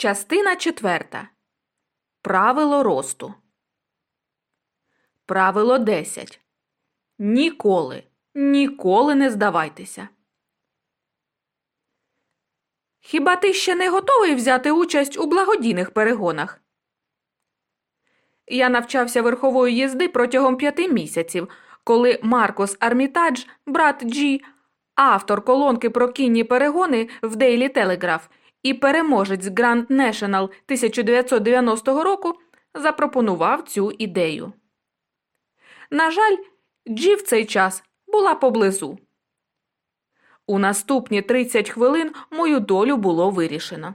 Частина четверта. Правило росту. Правило 10. Ніколи, ніколи не здавайтеся. Хіба ти ще не готовий взяти участь у благодійних перегонах? Я навчався верхової їзди протягом п'яти місяців, коли Маркус Армітадж, брат Джі, автор колонки про кінні перегони в Daily Telegraph і переможець Grand National 1990 року, запропонував цю ідею. На жаль, Джі в цей час була поблизу. У наступні 30 хвилин мою долю було вирішено.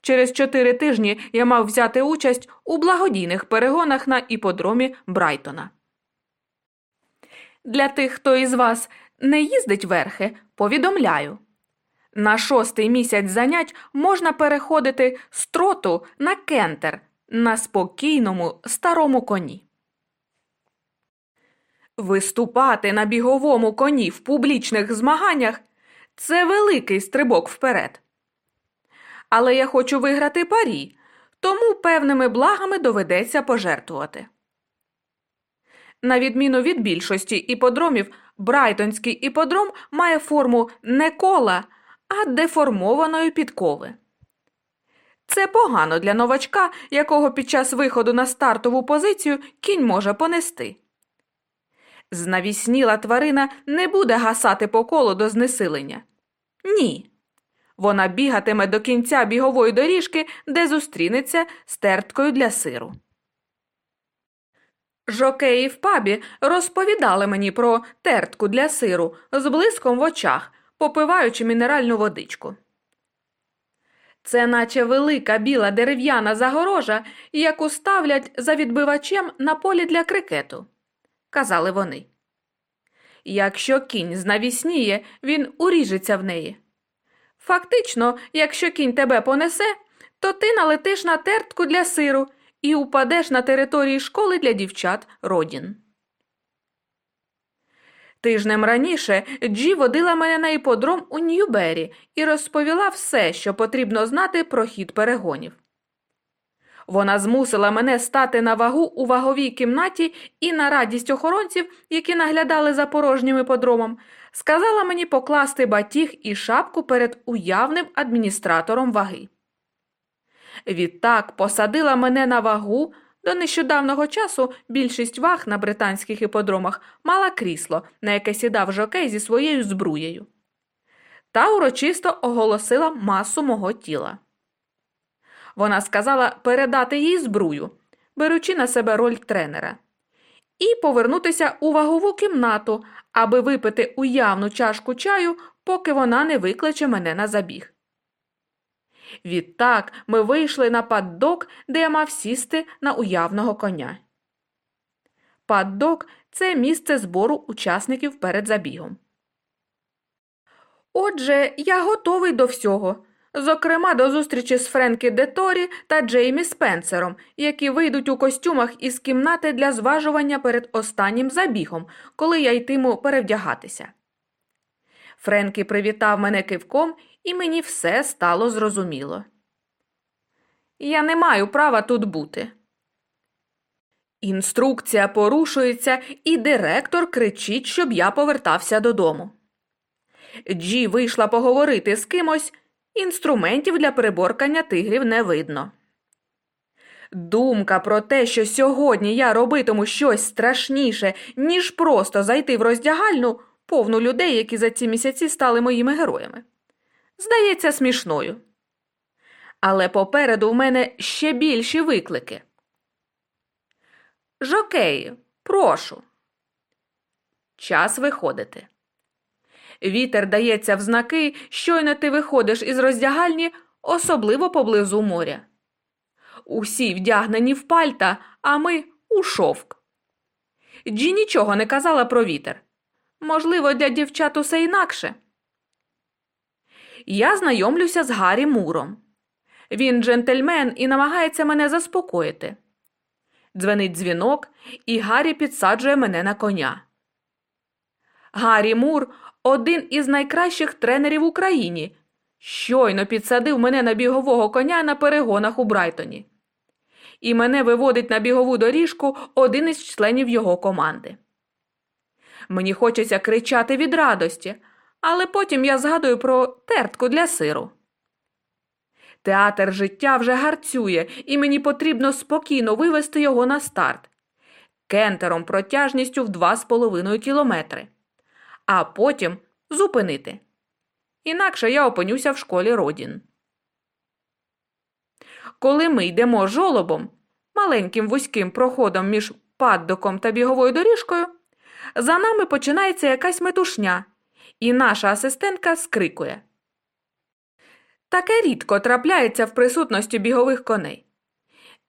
Через чотири тижні я мав взяти участь у благодійних перегонах на іподромі Брайтона. Для тих, хто із вас не їздить верхи, повідомляю. На шостий місяць занять можна переходити з троту на кентер на спокійному старому коні. Виступати на біговому коні в публічних змаганнях це великий стрибок вперед. Але я хочу виграти парі, тому певними благами доведеться пожертвувати. На відміну від більшості іподромів, Брайтонський іподром має форму не кола, а деформованої підкови. Це погано для новачка, якого під час виходу на стартову позицію кінь може понести. Знавісніла тварина не буде гасати по колу до знесилення. Ні. Вона бігатиме до кінця бігової доріжки, де зустрінеться з терткою для сиру. Жокеї в пабі розповідали мені про тертку для сиру з блиском в очах, попиваючи мінеральну водичку. Це наче велика біла дерев'яна загорожа, яку ставлять за відбивачем на полі для крикету, казали вони. Якщо кінь знавісніє, він уріжеться в неї. Фактично, якщо кінь тебе понесе, то ти налетиш на тертку для сиру і упадеш на території школи для дівчат Родін. Тижнем раніше Джі водила мене на іподром у Ньюбері і розповіла все, що потрібно знати про хід перегонів. Вона змусила мене стати на вагу у ваговій кімнаті і на радість охоронців, які наглядали за порожнім іподромом, сказала мені покласти батіг і шапку перед уявним адміністратором ваги. Відтак посадила мене на вагу. До нещодавнього часу більшість ваг на британських іподромах мала крісло, на яке сідав жокей зі своєю збруєю. Та урочисто оголосила масу мого тіла. Вона сказала передати їй збрую, беручи на себе роль тренера, і повернутися у вагову кімнату, аби випити уявну чашку чаю, поки вона не викличе мене на забіг. Відтак ми вийшли на паддок, де я мав сісти на уявного коня. Паддок це місце збору учасників перед забігом. Отже, я готовий до всього, зокрема до зустрічі з Френкі Деторі та Джеймі Спенсером, які вийдуть у костюмах із кімнати для зважування перед останнім забігом, коли я йтиму перевдягатися. Френкі привітав мене кивком, і мені все стало зрозуміло. Я не маю права тут бути. Інструкція порушується, і директор кричить, щоб я повертався додому. Джі вийшла поговорити з кимось, інструментів для приборкання тигрів не видно. Думка про те, що сьогодні я робитиму щось страшніше, ніж просто зайти в роздягальну, повну людей, які за ці місяці стали моїми героями. Здається, смішною. Але попереду в мене ще більші виклики. Жокеї, прошу. Час виходити. Вітер дається в знаки, щойно ти виходиш із роздягальні, особливо поблизу моря. Усі вдягнені в пальта, а ми у шовк. Джі нічого не казала про вітер. Можливо, для дівчат усе інакше. Я знайомлюся з Гаррі Муром. Він джентльмен і намагається мене заспокоїти. Дзвенить дзвінок, і Гаррі підсаджує мене на коня. Гаррі Мур один із найкращих тренерів в Україні. щойно підсадив мене на бігового коня на перегонах у Брайтоні. І мене виводить на бігову доріжку один із членів його команди. Мені хочеться кричати від радості, але потім я згадую про тертку для сиру. Театр життя вже гарцює, і мені потрібно спокійно вивести його на старт кентером протяжністю в 2,5 кілометри, а потім зупинити. Інакше я опинюся в школі Родін. Коли ми йдемо жолобом, маленьким вузьким проходом між паддоком та біговою доріжкою, за нами починається якась метушня, і наша асистентка скрикує. Таке рідко трапляється в присутності бігових коней.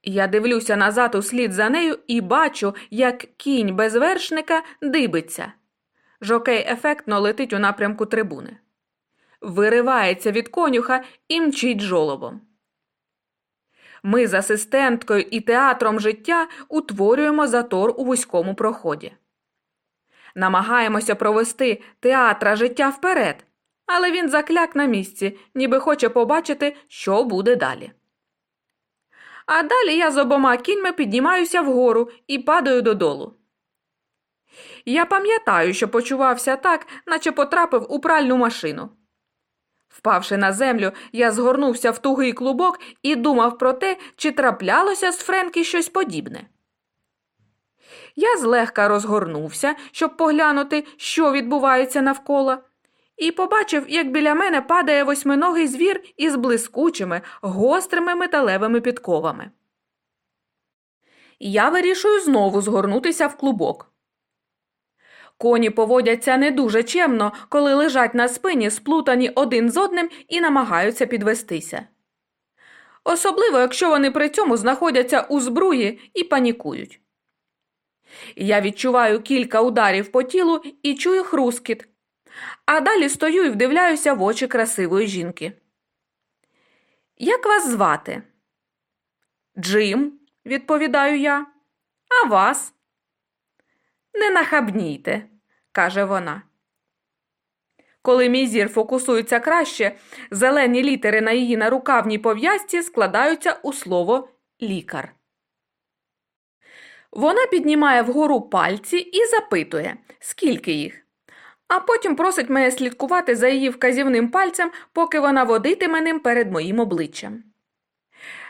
Я дивлюся назад услід за нею і бачу, як кінь без вершника дибиться. Жокей ефектно летить у напрямку трибуни. Виривається від конюха і мчить жолобом. Ми з асистенткою і театром життя утворюємо затор у вузькому проході. Намагаємося провести театра життя вперед, але він закляк на місці, ніби хоче побачити, що буде далі. А далі я з обома кіньми піднімаюся вгору і падаю додолу. Я пам'ятаю, що почувався так, наче потрапив у пральну машину. Впавши на землю, я згорнувся в тугий клубок і думав про те, чи траплялося з Френкі щось подібне. Я злегка розгорнувся, щоб поглянути, що відбувається навколо, і побачив, як біля мене падає восьминогий звір із блискучими, гострими металевими підковами. Я вирішую знову згорнутися в клубок. Коні поводяться не дуже чемно, коли лежать на спині, сплутані один з одним і намагаються підвестися. Особливо, якщо вони при цьому знаходяться у збруї і панікують. Я відчуваю кілька ударів по тілу і чую хрускіт, а далі стою і вдивляюся в очі красивої жінки. Як вас звати? Джим, відповідаю я. А вас? Не нахабнійте, каже вона. Коли мій зір фокусується краще, зелені літери на її нарукавній пов'язці складаються у слово лікар. Вона піднімає вгору пальці і запитує, скільки їх а потім просить мене слідкувати за її вказівним пальцем, поки вона водитиме ним перед моїм обличчям.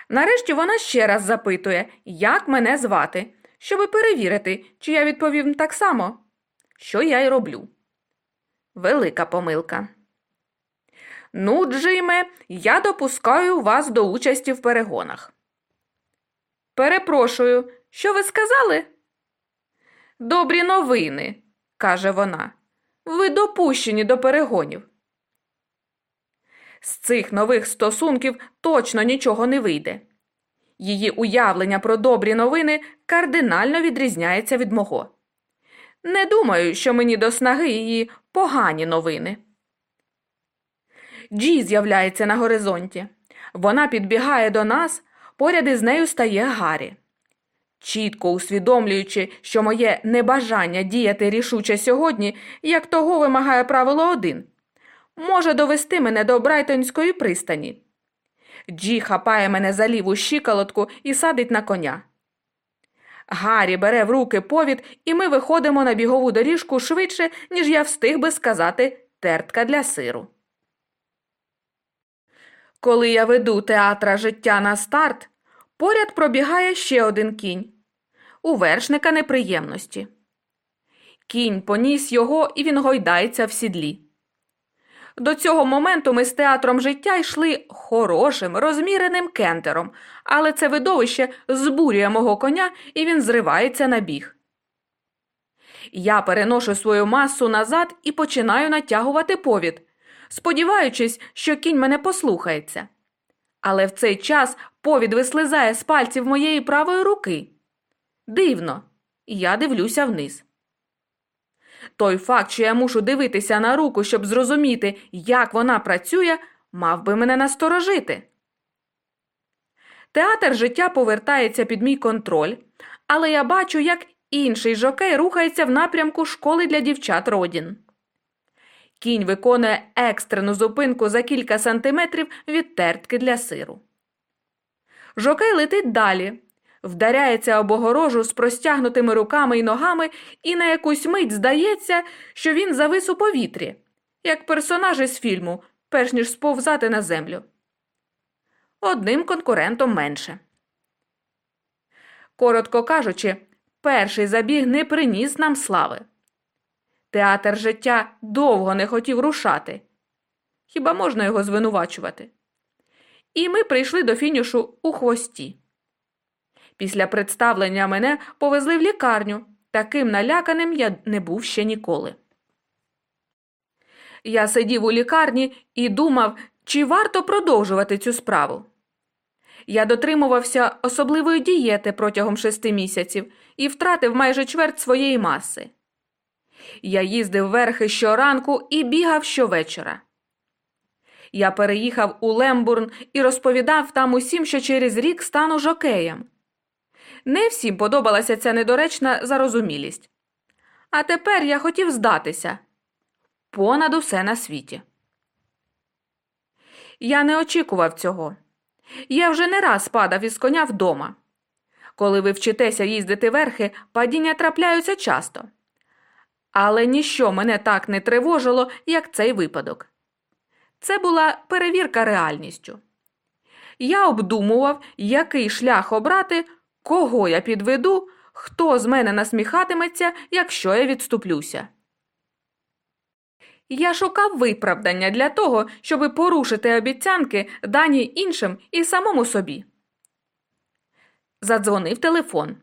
Нарешті вона ще раз запитує, як мене звати, щоби перевірити, чи я відповім так само, що я й роблю. Велика помилка. Ну, Джиме, я допускаю вас до участі в перегонах. Перепрошую, що ви сказали? Добрі новини, каже вона. Ви допущені до перегонів. З цих нових стосунків точно нічого не вийде. Її уявлення про добрі новини кардинально відрізняється від мого. Не думаю, що мені до снаги її погані новини. Джі з'являється на горизонті. Вона підбігає до нас, поряд із нею стає Гаррі. Чітко усвідомлюючи, що моє небажання діяти рішуче сьогодні, як того вимагає правило один, може довести мене до Брайтонської пристані. Джі хапає мене за ліву щиколотку і садить на коня. Гаррі бере в руки повід, і ми виходимо на бігову доріжку швидше, ніж я встиг би сказати тертка для сиру. Коли я веду театра життя на старт, поряд пробігає ще один кінь у вершника неприємності. Кінь поніс його, і він гойдається в сідлі. До цього моменту ми з театром життя йшли хорошим, розміреним кентером, але це видовище збурює мого коня, і він зривається на біг. Я переношу свою масу назад і починаю натягувати повід, сподіваючись, що кінь мене послухається. Але в цей час повід вислизає з пальців моєї правої руки. Дивно, я дивлюся вниз. Той факт, що я мушу дивитися на руку, щоб зрозуміти, як вона працює, мав би мене насторожити. Театр життя повертається під мій контроль, але я бачу, як інший жокей рухається в напрямку школи для дівчат Родін. Кінь виконує екстрену зупинку за кілька сантиметрів від тертки для сиру. Жокей летить далі, вдаряється об огорожу з простягнутими руками і ногами, і на якусь мить здається, що він завис у повітрі, як персонаж із фільму, перш ніж сповзати на землю. Одним конкурентом менше. Коротко кажучи, перший забіг не приніс нам слави. Театр життя довго не хотів рушати. Хіба можна його звинувачувати? І ми прийшли до фінішу у хвості. Після представлення мене повезли в лікарню. Таким наляканим я не був ще ніколи. Я сидів у лікарні і думав, чи варто продовжувати цю справу. Я дотримувався особливої дієти протягом шести місяців і втратив майже чверть своєї маси. Я їздив верхи щоранку і бігав щовечора. Я переїхав у Лембурн і розповідав там усім, що через рік стану жокеєм. Не всім подобалася ця недоречна зарозумілість. А тепер я хотів здатися понад усе на світі. Я не очікував цього. Я вже не раз падав із коня вдома. Коли ви вчитеся їздити верхи, падіння трапляються часто. Але ніщо мене так не тривожило, як цей випадок. Це була перевірка реальністю. Я обдумував, який шлях обрати, кого я підведу, хто з мене насміхатиметься, якщо я відступлюся. Я шукав виправдання для того, щоби порушити обіцянки, дані іншим і самому собі. Задзвонив телефон.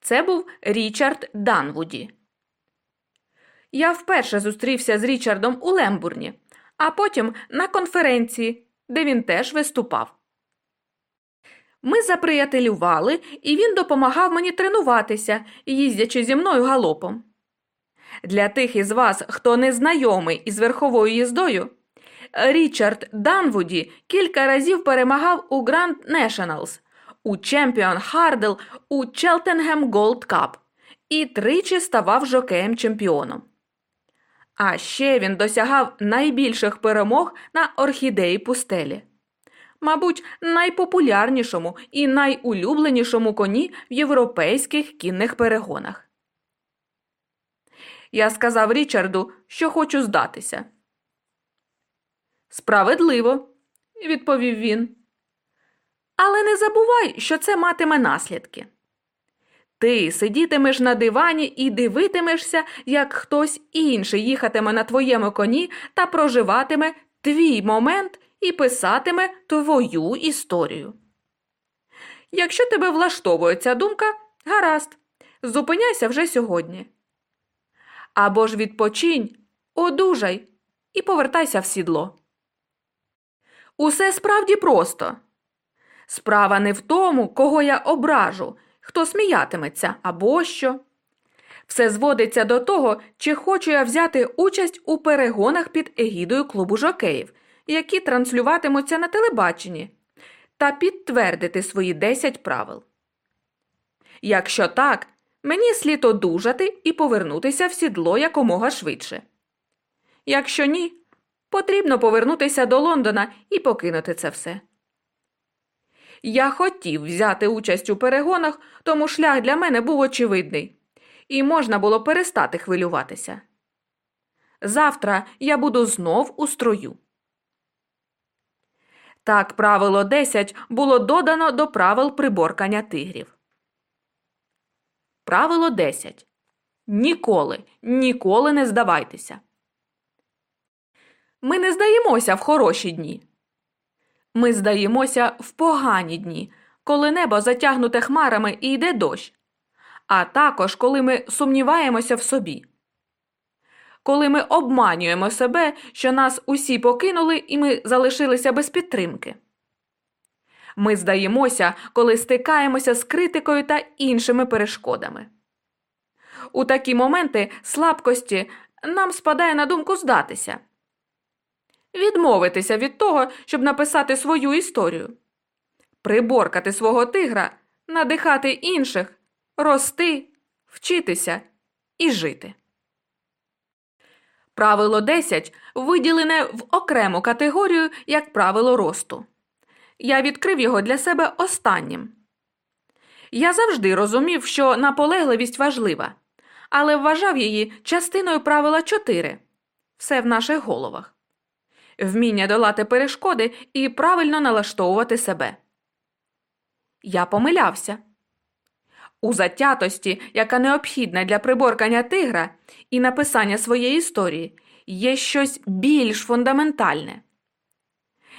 Це був Річард Данвуді. Я вперше зустрівся з Річардом у Лембурні, а потім на конференції, де він теж виступав. Ми заприятелювали, і він допомагав мені тренуватися, їздячи зі мною галопом. Для тих із вас, хто не знайомий із верховою їздою, Річард Данвуді кілька разів перемагав у Grand Nationals, у Чемпіон Хардл, у Челтенгем Голд Кап і тричі ставав жокеєм чемпіоном. А ще він досягав найбільших перемог на орхідеї пустелі. Мабуть, найпопулярнішому і найулюбленішому коні в європейських кінних перегонах. Я сказав Річарду, що хочу здатися. Справедливо, відповів він. Але не забувай, що це матиме наслідки. Ти сидітимеш на дивані і дивитимешся, як хтось інший їхатиме на твоєму коні та проживатиме твій момент і писатиме твою історію. Якщо тебе влаштовує ця думка, гаразд, зупиняйся вже сьогодні. Або ж відпочинь, одужай і повертайся в сідло. Усе справді просто. Справа не в тому, кого я ображу, хто сміятиметься або що. Все зводиться до того, чи хочу я взяти участь у перегонах під егідою клубу жокеїв, які транслюватимуться на телебаченні, та підтвердити свої 10 правил. Якщо так, мені слід одужати і повернутися в сідло якомога швидше. Якщо ні, потрібно повернутися до Лондона і покинути це все. Я хотів взяти участь у перегонах, тому шлях для мене був очевидний, і можна було перестати хвилюватися. Завтра я буду знов у строю. Так, правило 10 було додано до правил приборкання тигрів. Правило 10. Ніколи, ніколи не здавайтеся. Ми не здаємося в хороші дні. Ми здаємося в погані дні, коли небо затягнуте хмарами і йде дощ, а також коли ми сумніваємося в собі. Коли ми обманюємо себе, що нас усі покинули і ми залишилися без підтримки. Ми здаємося, коли стикаємося з критикою та іншими перешкодами. У такі моменти слабкості нам спадає на думку здатися відмовитися від того, щоб написати свою історію, приборкати свого тигра, надихати інших, рости, вчитися і жити. Правило 10 виділене в окрему категорію як правило росту. Я відкрив його для себе останнім. Я завжди розумів, що наполегливість важлива, але вважав її частиною правила 4 все в наших головах вміння долати перешкоди і правильно налаштовувати себе. Я помилявся. У затятості, яка необхідна для приборкання тигра і написання своєї історії, є щось більш фундаментальне.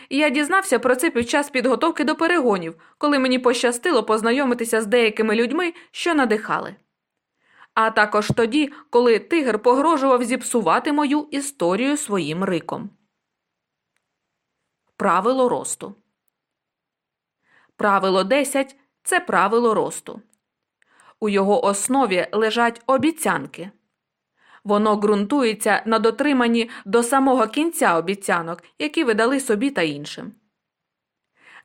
Я дізнався про це під час підготовки до перегонів, коли мені пощастило познайомитися з деякими людьми, що надихали. А також тоді, коли тигр погрожував зіпсувати мою історію своїм риком. Правило росту. Правило 10 це правило росту. У його основі лежать обіцянки. Воно ґрунтується на дотриманні до самого кінця обіцянок, які ви дали собі та іншим.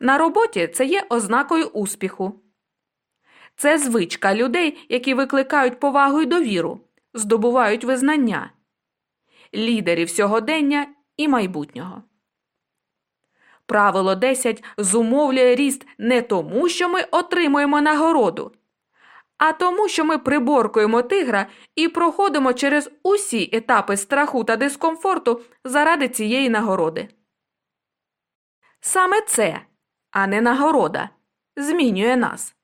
На роботі це є ознакою успіху. Це звичка людей, які викликають повагу й довіру, здобувають визнання, лідерів сьогодення і майбутнього. Правило 10 зумовлює ріст не тому, що ми отримуємо нагороду, а тому, що ми приборкуємо тигра і проходимо через усі етапи страху та дискомфорту заради цієї нагороди. Саме це, а не нагорода, змінює нас.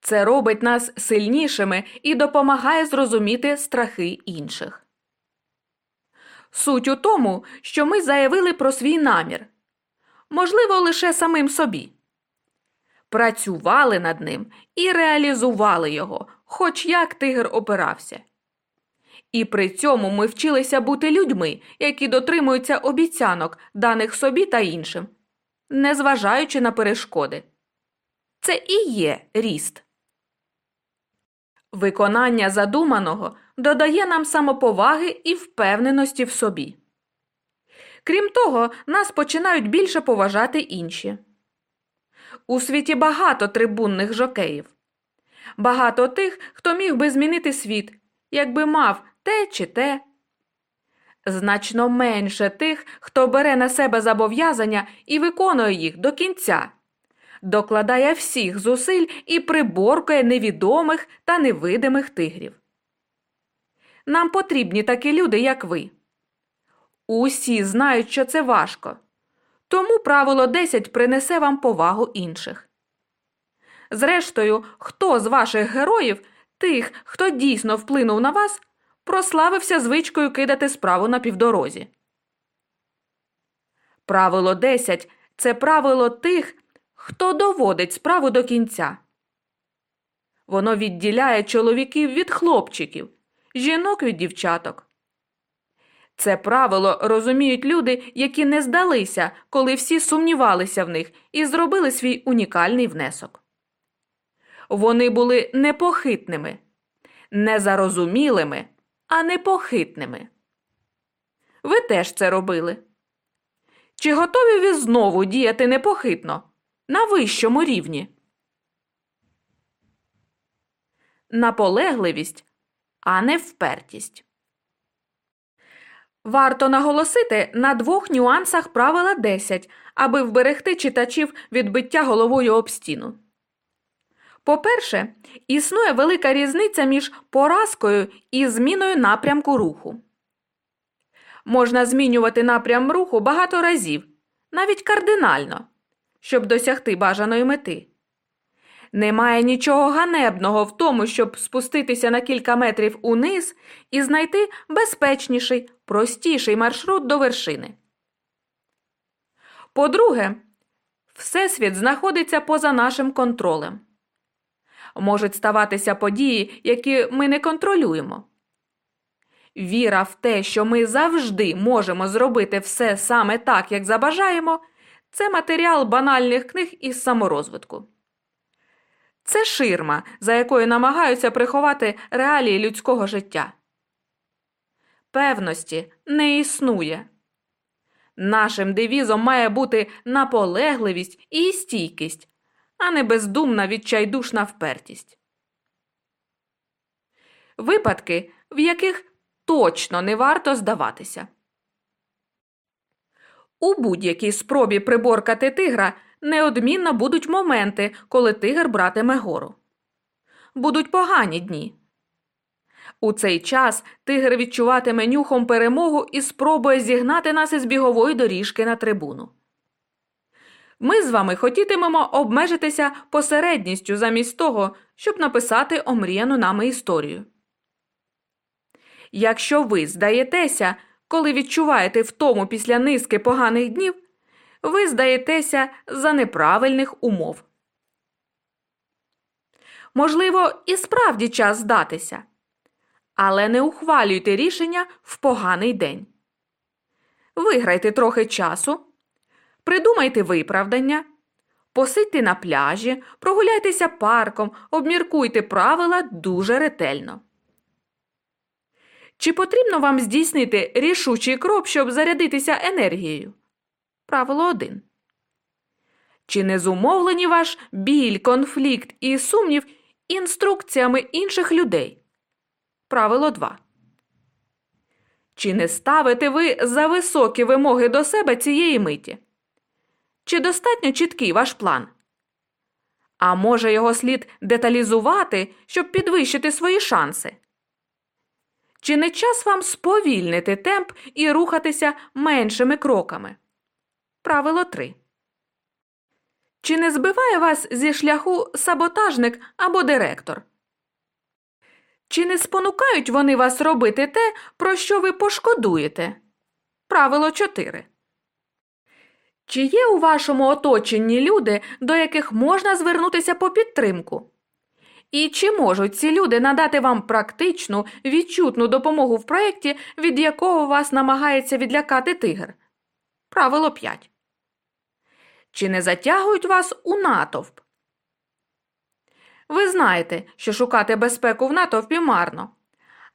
Це робить нас сильнішими і допомагає зрозуміти страхи інших. Суть у тому, що ми заявили про свій намір можливо, лише самим собі. Працювали над ним і реалізували його, хоч як тигр опирався. І при цьому ми вчилися бути людьми, які дотримуються обіцянок, даних собі та іншим, незважаючи на перешкоди. Це і є ріст. Виконання задуманого додає нам самоповаги і впевненості в собі. Крім того, нас починають більше поважати інші. У світі багато трибунних жокеїв, багато тих, хто міг би змінити світ, якби мав те чи те. Значно менше тих, хто бере на себе зобов'язання і виконує їх до кінця, докладає всіх зусиль і приборкує невідомих та невидимих тигрів. Нам потрібні такі люди, як ви. Усі знають, що це важко. Тому правило 10 принесе вам повагу інших. Зрештою, хто з ваших героїв, тих, хто дійсно вплинув на вас, прославився звичкою кидати справу на півдорозі. Правило 10 це правило тих, хто доводить справу до кінця. Воно відділяє чоловіків від хлопчиків, жінок від дівчаток. Це правило розуміють люди, які не здалися, коли всі сумнівалися в них і зробили свій унікальний внесок. Вони були непохитними, незарозумілими, а непохитними. Ви теж це робили. Чи готові ви знову діяти непохитно на вищому рівні? Наполегливість, а не впертість. Варто наголосити на двох нюансах правила 10, аби вберегти читачів від биття головою об стіну. По-перше, існує велика різниця між поразкою і зміною напрямку руху. Можна змінювати напрям руху багато разів, навіть кардинально, щоб досягти бажаної мети. Немає нічого ганебного в тому, щоб спуститися на кілька метрів униз і знайти безпечніший, простіший маршрут до вершини. По-друге, Всесвіт знаходиться поза нашим контролем. Можуть ставатися події, які ми не контролюємо. Віра в те, що ми завжди можемо зробити все саме так, як забажаємо, це матеріал банальних книг із саморозвитку. Це ширма, за якою намагаються приховати реалії людського життя. Певності не існує. Нашим девізом має бути наполегливість і стійкість, а не бездумна відчайдушна впертість. Випадки, в яких точно не варто здаватися. У будь-якій спробі приборкати тигра неодмінно будуть моменти, коли тигр братиме гору. Будуть погані дні. У цей час тигр відчуватиме нюхом перемогу і спробує зігнати нас із бігової доріжки на трибуну. Ми з вами хотітимемо обмежитися посередністю замість того, щоб написати омріяну нами історію. Якщо ви здаєтеся, коли відчуваєте втому після низки поганих днів, ви здаєтеся за неправильних умов. Можливо, і справді час здатися, але не ухвалюйте рішення в поганий день. Виграйте трохи часу, придумайте виправдання, посидьте на пляжі, прогуляйтеся парком, обміркуйте правила дуже ретельно. Чи потрібно вам здійснити рішучий крок, щоб зарядитися енергією? Правило 1. Чи не зумовлені ваш біль, конфлікт і сумнів інструкціями інших людей? Правило 2. Чи не ставите ви за високі вимоги до себе цієї миті? Чи достатньо чіткий ваш план? А може його слід деталізувати, щоб підвищити свої шанси? Чи не час вам сповільнити темп і рухатися меншими кроками? Правило 3. Чи не збиває вас зі шляху саботажник або директор? Чи не спонукають вони вас робити те, про що ви пошкодуєте? Правило 4. Чи є у вашому оточенні люди, до яких можна звернутися по підтримку? І чи можуть ці люди надати вам практичну, відчутну допомогу в проєкті, від якого вас намагається відлякати тигр? Правило 5. Чи не затягують вас у натовп? Ви знаєте, що шукати безпеку в натовпі марно,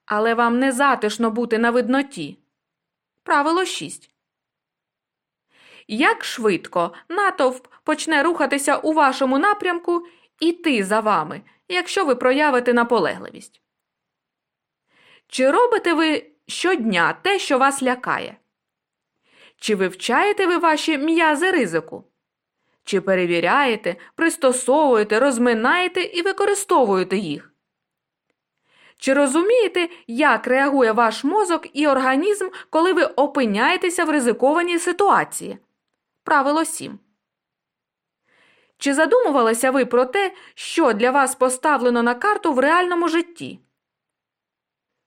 але вам не затишно бути на видноті. Правило 6. Як швидко натовп почне рухатися у вашому напрямку іти за вами, якщо ви проявите наполегливість? Чи робите ви щодня те, що вас лякає? Чи вивчаєте ви ваші м'язи ризику? Чи перевіряєте, пристосовуєте, розминаєте і використовуєте їх? Чи розумієте, як реагує ваш мозок і організм, коли ви опиняєтеся в ризикованій ситуації? Правило 7. Чи задумувалися ви про те, що для вас поставлено на карту в реальному житті?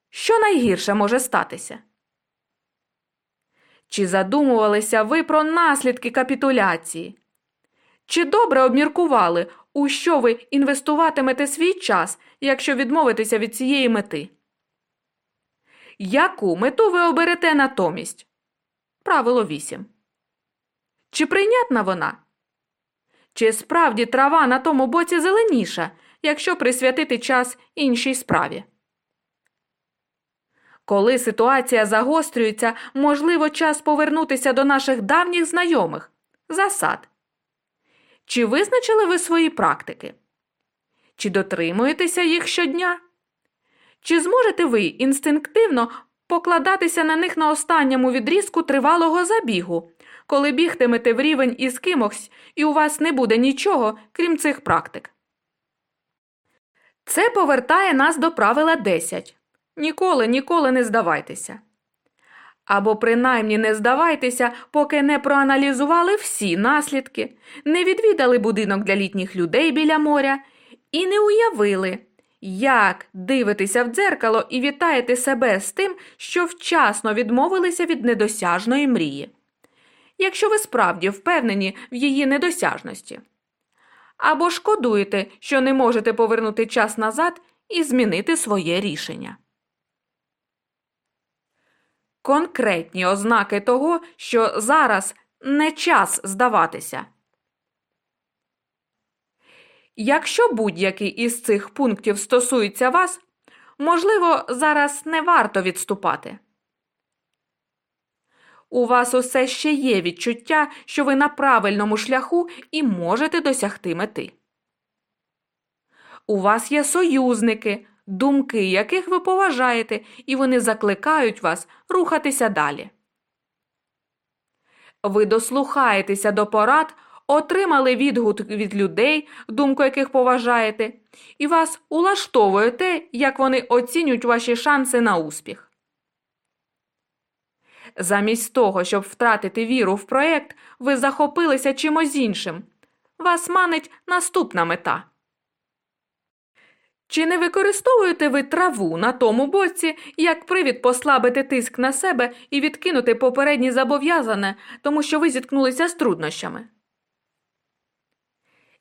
Що найгірше може статися? Чи задумувалися ви про наслідки капітуляції? Чи добре обміркували, у що ви інвестуватимете свій час, якщо відмовитеся від цієї мети? Яку мету ви оберете натомість? Правило 8. Чи прийнятна вона? Чи справді трава на тому боці зеленіша, якщо присвятити час іншій справі? Коли ситуація загострюється, можливо, час повернутися до наших давніх знайомих засад. Чи визначили ви свої практики? Чи дотримуєтеся їх щодня? Чи зможете ви інстинктивно покладатися на них на останньому відрізку тривалого забігу, коли бігтимете в рівень із кимось, і у вас не буде нічого, крім цих практик? Це повертає нас до правила 10. Ніколи, ніколи не здавайтеся. Або принаймні не здавайтеся, поки не проаналізували всі наслідки, не відвідали будинок для літніх людей біля моря і не уявили, як дивитеся в дзеркало і вітаєте себе з тим, що вчасно відмовилися від недосяжної мрії, якщо ви справді впевнені в її недосяжності. Або шкодуєте, що не можете повернути час назад і змінити своє рішення. Конкретні ознаки того, що зараз не час здаватися. Якщо будь-який із цих пунктів стосується вас, можливо, зараз не варто відступати. У вас усе ще є відчуття, що ви на правильному шляху і можете досягти мети. У вас є союзники, думки яких ви поважаєте, і вони закликають вас рухатися далі. Ви дослухаєтеся до порад, отримали відгук від людей, думку яких поважаєте, і вас улаштовує те, як вони оцінюють ваші шанси на успіх. Замість того, щоб втратити віру в проєкт, ви захопилися чимось іншим. Вас манить наступна мета. Чи не використовуєте ви траву на тому боці, як привід послабити тиск на себе і відкинути попередні зобов'язане, тому що ви зіткнулися з труднощами?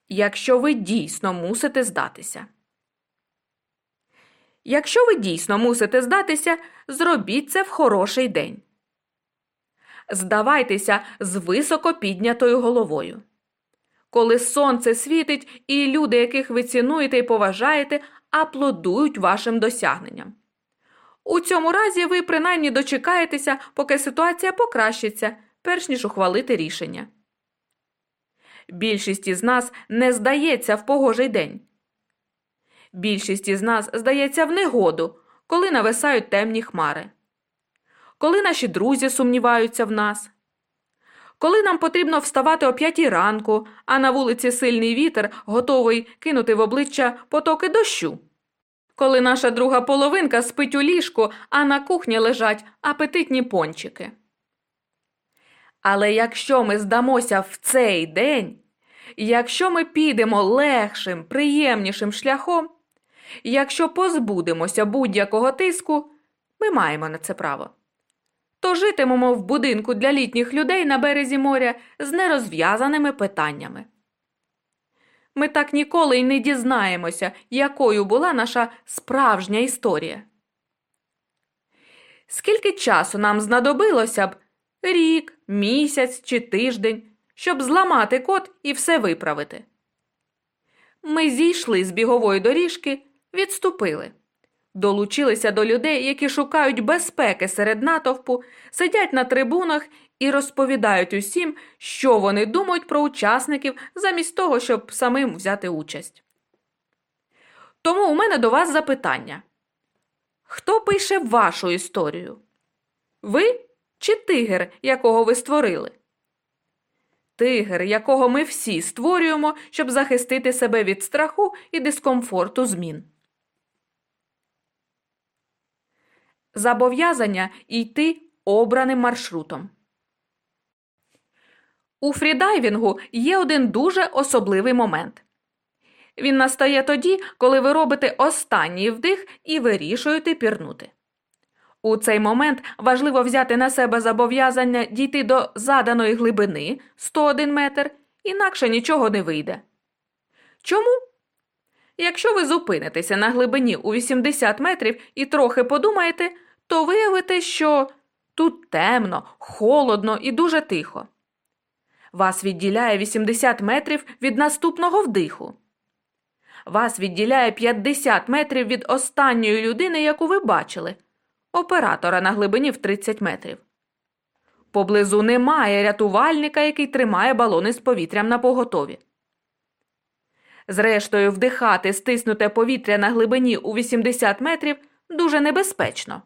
Якщо ви дійсно мусите здатися. Якщо ви дійсно мусите здатися, зробіть це в хороший день. Здавайтеся з високо піднятою головою. Коли сонце світить, і люди, яких ви цінуєте і поважаєте, аплодують вашим досягненням. У цьому разі ви принаймні дочекаєтеся, поки ситуація покращиться, перш ніж ухвалити рішення. Більшість із нас не здається в погожий день. Більшість із нас здається в негоду, коли нависають темні хмари, коли наші друзі сумніваються в нас. Коли нам потрібно вставати о п'ятій ранку, а на вулиці сильний вітер готовий кинути в обличчя потоки дощу. Коли наша друга половинка спить у ліжку, а на кухні лежать апетитні пончики. Але якщо ми здамося в цей день, якщо ми підемо легшим, приємнішим шляхом, якщо позбудемося будь-якого тиску, ми маємо на це право то житимемо в будинку для літніх людей на березі моря з нерозв'язаними питаннями. Ми так ніколи й не дізнаємося, якою була наша справжня історія. Скільки часу нам знадобилося б рік, місяць чи тиждень, щоб зламати код і все виправити? Ми зійшли з бігової доріжки, відступили долучилися до людей, які шукають безпеки серед натовпу, сидять на трибунах і розповідають усім, що вони думають про учасників, замість того, щоб самим взяти участь. Тому у мене до вас запитання хто пише вашу історію? Ви чи тигр, якого ви створили? Тигр, якого ми всі створюємо, щоб захистити себе від страху і дискомфорту змін. Зобов'язання йти обраним маршрутом. У фрідайвінгу є один дуже особливий момент. Він настає тоді, коли ви робите останній вдих і вирішуєте пірнути. У цей момент важливо взяти на себе зобов'язання дійти до заданої глибини 101 метр, інакше нічого не вийде. Чому? Якщо ви зупинитеся на глибині у 80 метрів і трохи подумаєте, то виявите, що тут темно, холодно і дуже тихо. Вас відділяє 80 метрів від наступного вдиху. Вас відділяє 50 метрів від останньої людини, яку ви бачили, оператора на глибині в 30 метрів. Поблизу немає рятувальника, який тримає балони з повітрям на поготові. Зрештою, вдихати стиснуте повітря на глибині у 80 метрів дуже небезпечно.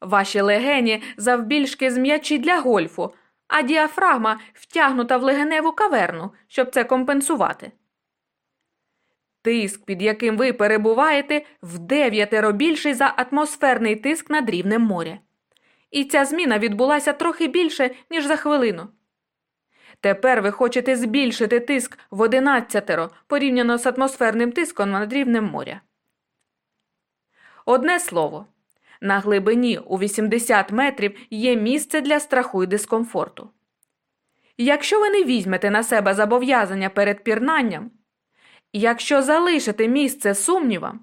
Ваші легені завбільшки з м'ячі для гольфу, а діафрагма втягнута в легеневу каверну, щоб це компенсувати. Тиск, під яким ви перебуваєте, в дев'ятеро більший за атмосферний тиск над рівнем моря. І ця зміна відбулася трохи більше, ніж за хвилину. Тепер ви хочете збільшити тиск в одинадцятеро порівняно з атмосферним тиском над рівнем моря. Одне слово. На глибині у 80 метрів є місце для страху і дискомфорту. Якщо ви не візьмете на себе зобов'язання перед пірнанням, якщо залишите місце сумнівам,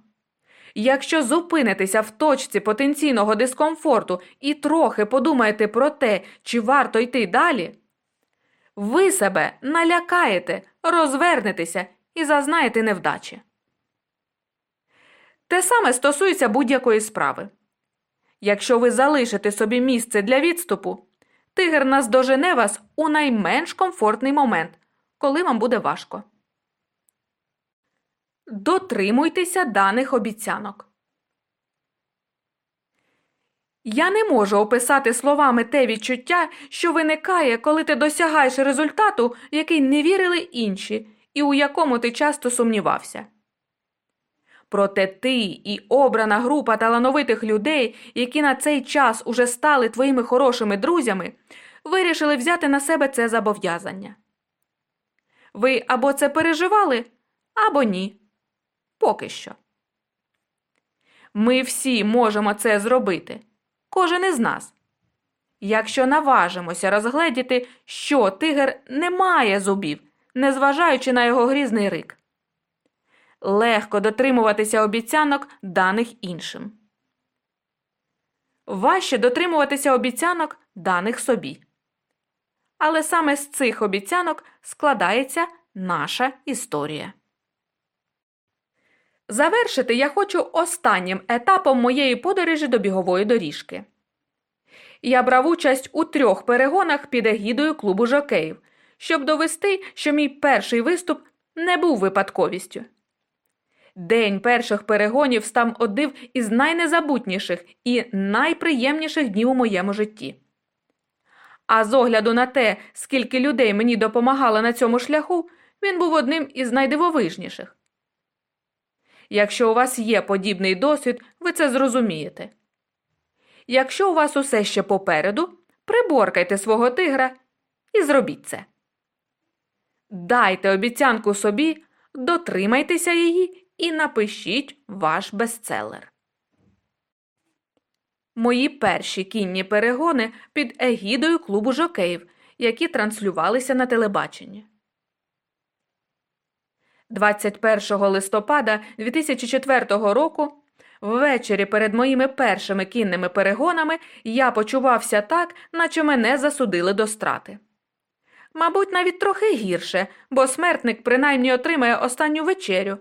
якщо зупинитеся в точці потенційного дискомфорту і трохи подумаєте про те, чи варто йти далі, ви себе налякаєте, розвернетеся і зазнаєте невдачі. Те саме стосується будь-якої справи. Якщо ви залишите собі місце для відступу, тигр наздожене вас у найменш комфортний момент, коли вам буде важко. дотримуйтеся даних обіцянок. Я не можу описати словами те відчуття, що виникає, коли ти досягаєш результату, який не вірили інші, і у якому ти часто сумнівався. Проте ти і обрана група талановитих людей, які на цей час уже стали твоїми хорошими друзями, вирішили взяти на себе це зобов'язання. Ви або це переживали, або ні. Поки що. Ми всі можемо це зробити кожен із нас. Якщо наважимося розгледіти, що тигр не має зубів, незважаючи на його грізний рик, легко дотримуватися обіцянок даних іншим. Важче дотримуватися обіцянок даних собі. Але саме з цих обіцянок складається наша історія. Завершити я хочу останнім етапом моєї подорожі до бігової доріжки. Я брав участь у трьох перегонах під егідою клубу жокеїв, щоб довести, що мій перший виступ не був випадковістю. День перших перегонів став одним із найнезабутніших і найприємніших днів у моєму житті. А з огляду на те, скільки людей мені допомагало на цьому шляху, він був одним із найдивовижніших. Якщо у вас є подібний досвід, ви це зрозумієте. Якщо у вас усе ще попереду, приборкайте свого тигра і зробіть це. Дайте обіцянку собі, дотримайтеся її і напишіть ваш бестселер. Мої перші кінні перегони під егідою клубу жокеїв, які транслювалися на телебаченні. 21 листопада 2004 року, ввечері перед моїми першими кінними перегонами, я почувався так, наче мене засудили до страти. Мабуть, навіть трохи гірше, бо смертник принаймні отримає останню вечерю,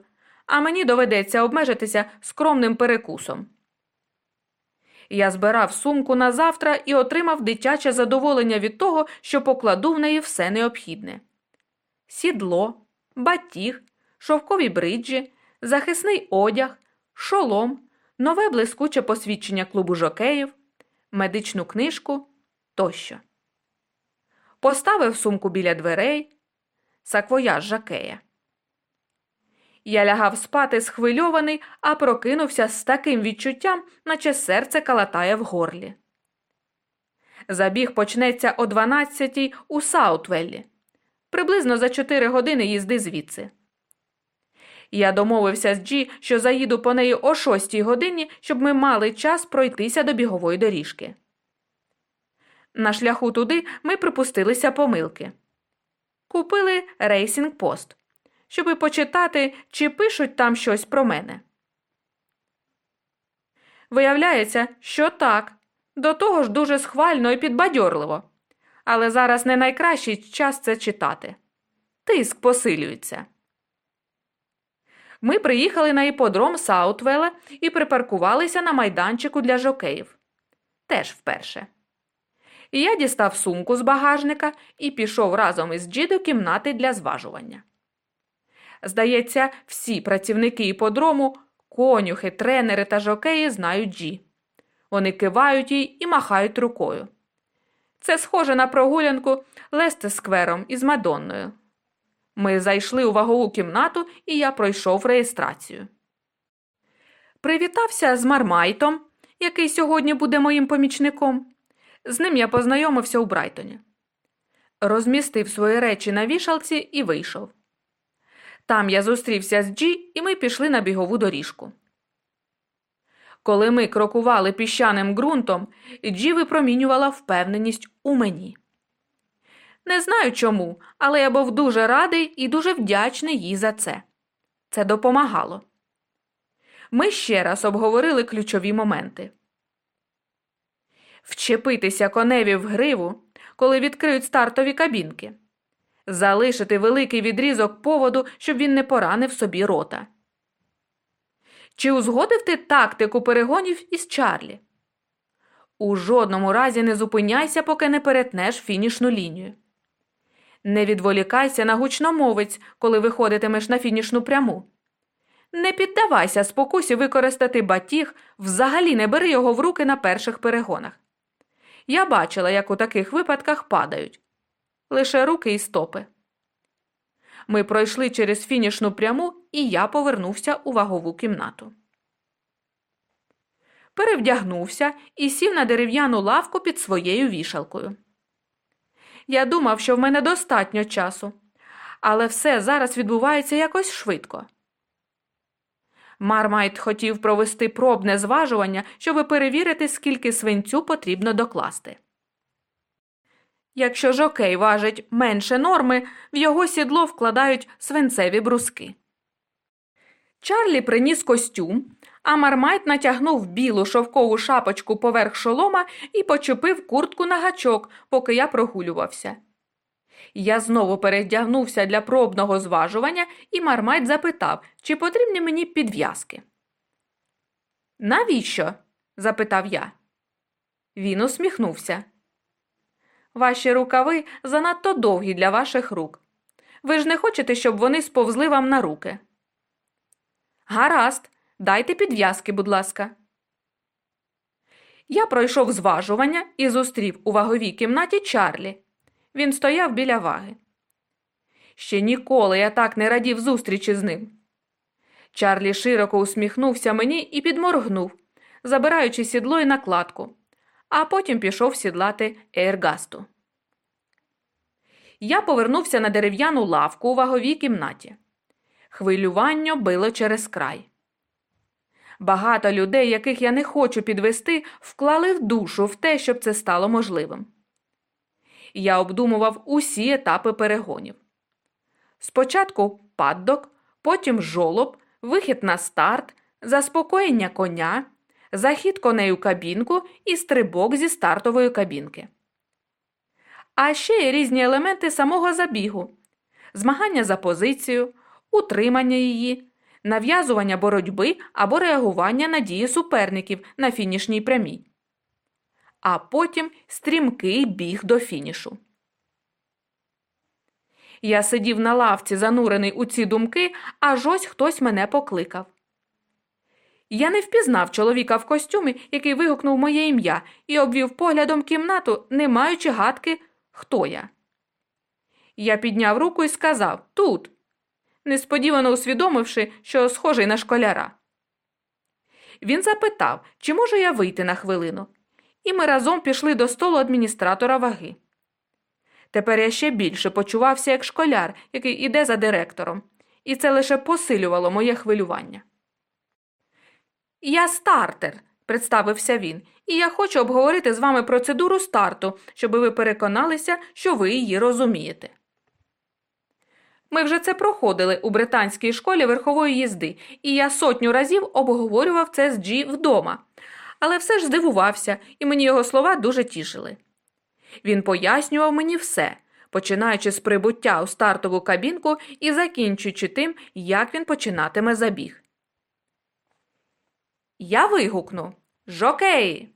а мені доведеться обмежитися скромним перекусом. Я збирав сумку на завтра і отримав дитяче задоволення від того, що покладу в неї все необхідне сідло, батіг, шовкові бриджі, захисний одяг, шолом, нове блискуче посвідчення клубу жокеїв, медичну книжку тощо. Поставив сумку біля дверей, саквояж жокея. Я лягав спати схвильований, а прокинувся з таким відчуттям, наче серце калатає в горлі. Забіг почнеться о 12-й у Саутвеллі, приблизно за 4 години їзди звідси. Я домовився з Джі, що заїду по неї о 6 годині, щоб ми мали час пройтися до бігової доріжки. На шляху туди ми припустилися помилки. Купили рейсінг пост щоби почитати, чи пишуть там щось про мене. Виявляється, що так, до того ж дуже схвально і підбадьорливо. Але зараз не найкращий час це читати. Тиск посилюється. Ми приїхали на іподром Саутвела і припаркувалися на майданчику для жокеїв. Теж вперше. Я дістав сумку з багажника і пішов разом із Джі до кімнати для зважування. Здається, всі працівники іподрому, конюхи, тренери та жокеї знають Джі. Вони кивають їй і махають рукою. Це схоже на прогулянку Лесте сквером із Мадонною. Ми зайшли у вагову кімнату, і я пройшов реєстрацію. Привітався з Мармайтом, який сьогодні буде моїм помічником. З ним я познайомився у Брайтоні. Розмістив свої речі на вішалці і вийшов. Там я зустрівся з Джі, і ми пішли на бігову доріжку. Коли ми крокували піщаним ґрунтом, Джі випромінювала впевненість у мені. Не знаю чому, але я був дуже радий і дуже вдячний їй за це. Це допомагало. Ми ще раз обговорили ключові моменти. Вчепитися коневі в гриву, коли відкриють стартові кабінки залишити великий відрізок поводу, щоб він не поранив собі рота. Чи узгодив ти тактику перегонів із Чарлі? У жодному разі не зупиняйся, поки не перетнеш фінішну лінію. Не відволікайся на гучномовець, коли виходитимеш на фінішну пряму. Не піддавайся спокусі використати батіг, взагалі не бери його в руки на перших перегонах. Я бачила, як у таких випадках падають лише руки і стопи. Ми пройшли через фінішну пряму, і я повернувся у вагову кімнату. Перевдягнувся і сів на дерев'яну лавку під своєю вішалкою. Я думав, що в мене достатньо часу, але все зараз відбувається якось швидко. Мармайт хотів провести пробне зважування, щоб перевірити, скільки свинцю потрібно докласти. Якщо жокей важить менше норми, в його сідло вкладають свинцеві бруски. Чарлі приніс костюм, а Мармайт натягнув білу шовкову шапочку поверх шолома і почепив куртку на гачок, поки я прогулювався. Я знову передягнувся для пробного зважування, і Мармайт запитав, чи потрібні мені підв'язки. Навіщо? запитав я. Він усміхнувся. Ваші рукави занадто довгі для ваших рук. Ви ж не хочете, щоб вони сповзли вам на руки. Гаразд, дайте підв'язки, будь ласка. Я пройшов зважування і зустрів у ваговій кімнаті Чарлі. Він стояв біля ваги. Ще ніколи я так не радів зустрічі з ним. Чарлі широко усміхнувся мені і підморгнув, забираючи сідло і накладку, а потім пішов сідлати Ейргасту. Я повернувся на дерев'яну лавку у ваговій кімнаті. Хвилювання било через край. Багато людей, яких я не хочу підвести, вклали в душу в те, щоб це стало можливим. Я обдумував усі етапи перегонів. Спочатку паддок, потім жолоб, вихід на старт, заспокоєння коня, захід коней у кабінку і стрибок зі стартової кабінки. А ще є різні елементи самого забігу, змагання за позицію, утримання її, нав'язування боротьби або реагування на дії суперників на фінішній прямій. А потім стрімкий біг до фінішу. Я сидів на лавці, занурений у ці думки, аж ось хтось мене покликав. Я не впізнав чоловіка в костюмі, який вигукнув моє ім'я, і обвів поглядом кімнату, не маючи гадки, хто я. Я підняв руку і сказав тут, несподівано усвідомивши, що схожий на школяра. Він запитав, чи можу я вийти на хвилину, і ми разом пішли до столу адміністратора ваги. Тепер я ще більше почувався як школяр, який іде за директором, і це лише посилювало моє хвилювання. Я стартер, представився він, і я хочу обговорити з вами процедуру старту, щоб ви переконалися, що ви її розумієте. Ми вже це проходили у британській школі верхової їзди, і я сотню разів обговорював це з Джі вдома, але все ж здивувався, і мені його слова дуже тішили. Він пояснював мені все, починаючи з прибуття у стартову кабінку і закінчуючи тим, як він починатиме забіг. Я вигукну Жокеї.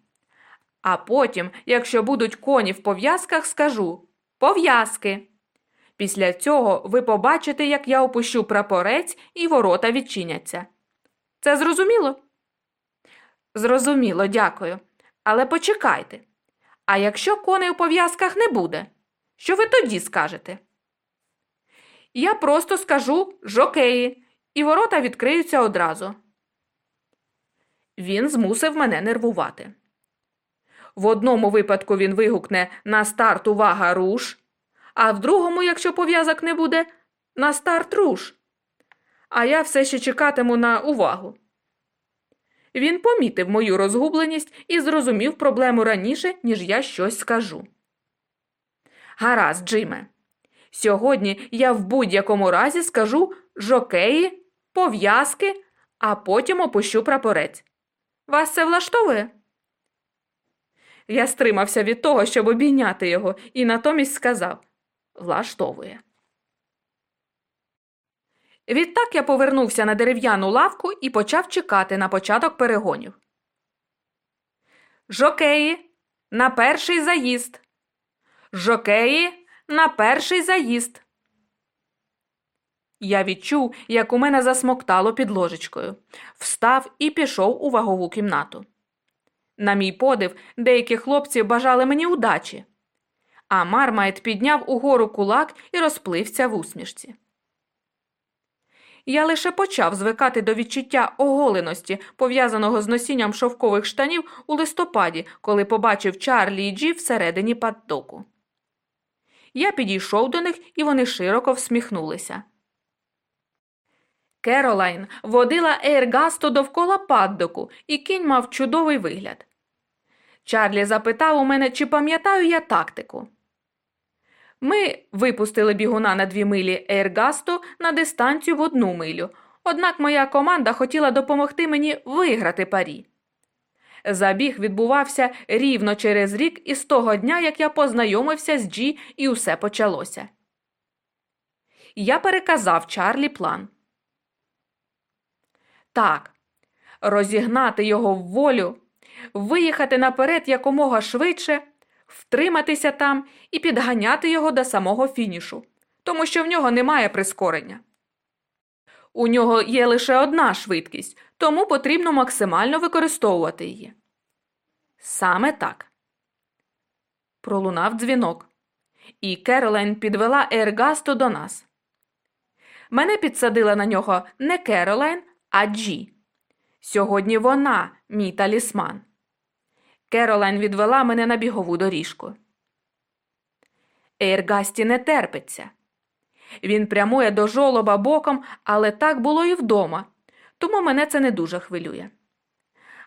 А потім, якщо будуть коні в пов'язках, скажу пов'язки. Після цього ви побачите, як я опущу прапорець і ворота відчиняться. Це зрозуміло? Зрозуміло, дякую. Але почекайте. А якщо коней у пов'язках не буде, що ви тоді скажете? Я просто скажу жокеї, і ворота відкриються одразу. Він змусив мене нервувати. В одному випадку він вигукне на старт увага руш, а в другому, якщо пов'язок не буде, на старт руш. А я все ще чекатиму на увагу. Він помітив мою розгубленість і зрозумів проблему раніше, ніж я щось скажу. Гаразд, Джиме. Сьогодні я в будь-якому разі скажу жокеї, пов'язки, а потім опущу прапорець. Вас це влаштовує? Я стримався від того, щоб обійняти його, і натомість сказав влаштовує. Відтак я повернувся на дерев'яну лавку і почав чекати на початок перегонів. Жокеї на перший заїзд. Жокеї на перший заїзд. Я відчув, як у мене засмоктало під ложечкою, встав і пішов у вагову кімнату. На мій подив, деякі хлопці бажали мені удачі, а Мармайт підняв угору кулак і розплився в усмішці. Я лише почав звикати до відчуття оголеності, пов'язаного з носінням шовкових штанів у листопаді, коли побачив Чарлі і Джі всередині паддоку. Я підійшов до них, і вони широко всміхнулися. Керолайн водила Ейргасту довкола паддоку, і кінь мав чудовий вигляд. Чарлі запитав у мене, чи пам'ятаю я тактику. Ми випустили бігуна на дві милі Ейргасту на дистанцію в одну милю, однак моя команда хотіла допомогти мені виграти парі. Забіг відбувався рівно через рік із того дня, як я познайомився з Джі, і усе почалося. Я переказав Чарлі план. Так, розігнати його в волю, виїхати наперед якомога швидше, втриматися там і підганяти його до самого фінішу, тому що в нього немає прискорення. У нього є лише одна швидкість, тому потрібно максимально використовувати її. Саме так. Пролунав дзвінок, і Керолайн підвела Ергасту до нас. Мене підсадила на нього не Керолайн, а Джі. Сьогодні вона, мій талісман. Керолайн відвела мене на бігову доріжку. Ейргасті не терпиться. Він прямує до жолоба боком, але так було і вдома, тому мене це не дуже хвилює.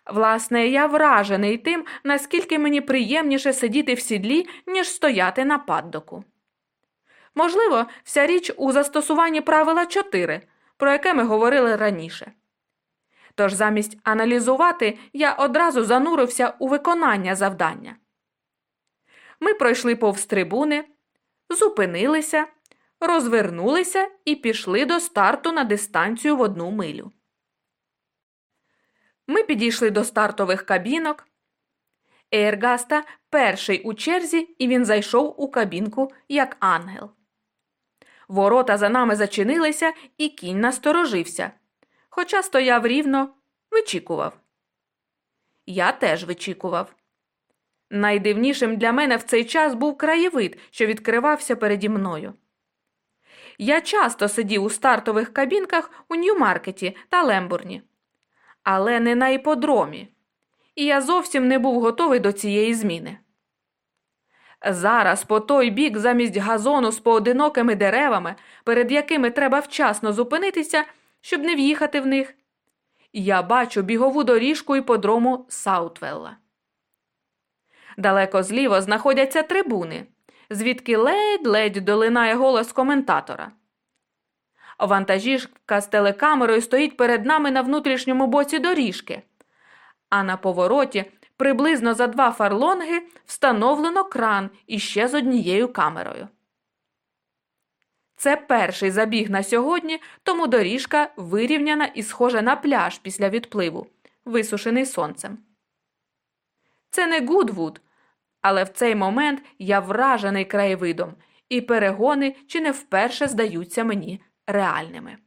Власне, я вражений тим, наскільки мені приємніше сидіти в сідлі, ніж стояти на паддоку. Можливо, вся річ у застосуванні правила 4, про яке ми говорили раніше. Тож замість аналізувати я одразу занурився у виконання завдання. Ми пройшли повз трибуни, зупинилися, розвернулися і пішли до старту на дистанцію в одну милю. Ми підійшли до стартових кабінок. Ейргаста перший у черзі, і він зайшов у кабінку як ангел. Ворота за нами зачинилися, і кінь насторожився, хоча стояв рівно, вичікував. Я теж вичікував. Найдивнішим для мене в цей час був краєвид, що відкривався переді мною. Я часто сидів у стартових кабінках у Нью-Маркеті та Лембурні, але не на іподромі, і я зовсім не був готовий до цієї зміни. Зараз по той бік, замість газону з поодинокими деревами, перед якими треба вчасно зупинитися, щоб не в'їхати в них, я бачу бігову доріжку іподрому Саутвелла. Далеко зліво знаходяться трибуни, звідки ледь-ледь долинає голос коментатора. Вантажівка з телекамерою стоїть перед нами на внутрішньому боці доріжки, а на повороті приблизно за два фарлонги встановлено кран іще з однією камерою. Це перший забіг на сьогодні, тому доріжка вирівняна і схожа на пляж після відпливу, висушений сонцем. Це не Гудвуд, але в цей момент я вражений краєвидом, і перегони чи не вперше здаються мені реальними.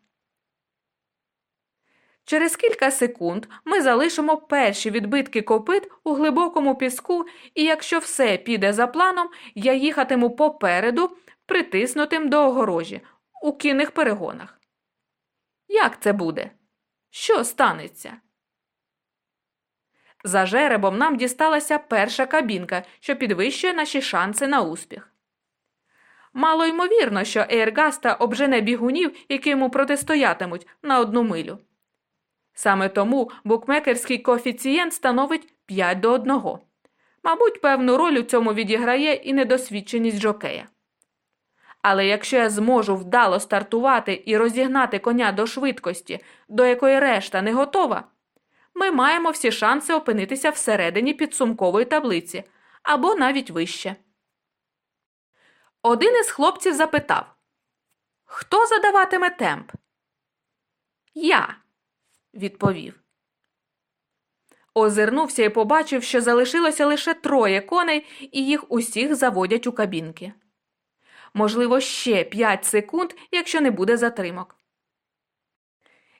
Через кілька секунд ми залишимо перші відбитки копит у глибокому піску, і якщо все піде за планом, я їхатиму попереду, притиснутим до огорожі, у кінних перегонах. Як це буде? Що станеться? За жеребом нам дісталася перша кабінка, що підвищує наші шанси на успіх. Мало ймовірно, що Ейргаста обжене бігунів, які йому протистоятимуть на одну милю. Саме тому букмекерський коефіцієнт становить 5 до 1. Мабуть, певну роль у цьому відіграє і недосвідченість жокея. Але якщо я зможу вдало стартувати і розігнати коня до швидкості, до якої решта не готова, ми маємо всі шанси опинитися всередині підсумкової таблиці або навіть вище. Один із хлопців запитав Хто задаватиме темп? Я, відповів. Озирнувся і побачив, що залишилося лише троє коней, і їх усіх заводять у кабінки. Можливо, ще 5 секунд, якщо не буде затримок.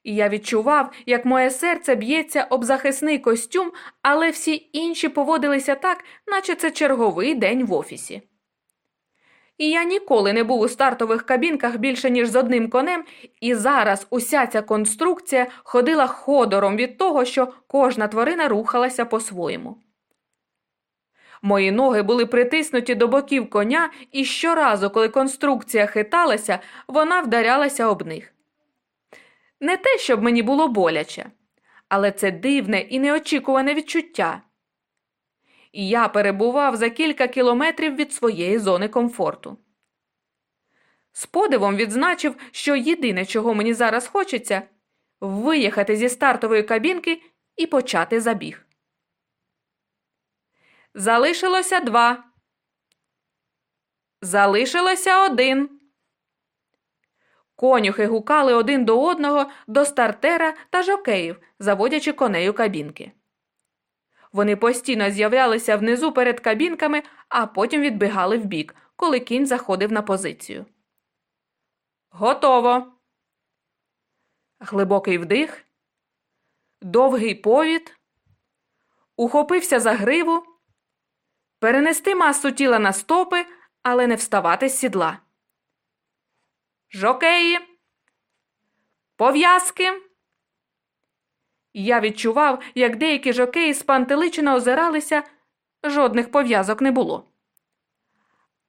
І я відчував, як моє серце б'ється об захисний костюм, але всі інші поводилися так, наче це черговий день в офісі. І я ніколи не був у стартових кабінках більше, ніж з одним конем, і зараз уся ця конструкція ходила ходором від того, що кожна тварина рухалася по-своєму. Мої ноги були притиснуті до боків коня, і щоразу, коли конструкція хиталася, вона вдарялася об них. Не те, щоб мені було боляче, але це дивне і неочікуване відчуття. І я перебував за кілька кілометрів від своєї зони комфорту. З подивом відзначив, що єдине, чого мені зараз хочеться, виїхати зі стартової кабінки і почати забіг. Залишилося два. Залишилося один. Конюхи гукали один до одного до стартера та жокеїв, заводячи коней у кабінки. Вони постійно з'являлися внизу перед кабінками, а потім відбігали вбік, коли кінь заходив на позицію. Готово. Глибокий вдих, довгий повід, ухопився за гриву, перенести масу тіла на стопи, але не вставати з сідла. Жокеї, пов'язки. Я відчував, як деякі жокеї спантеличено озиралися, жодних пов'язок не було.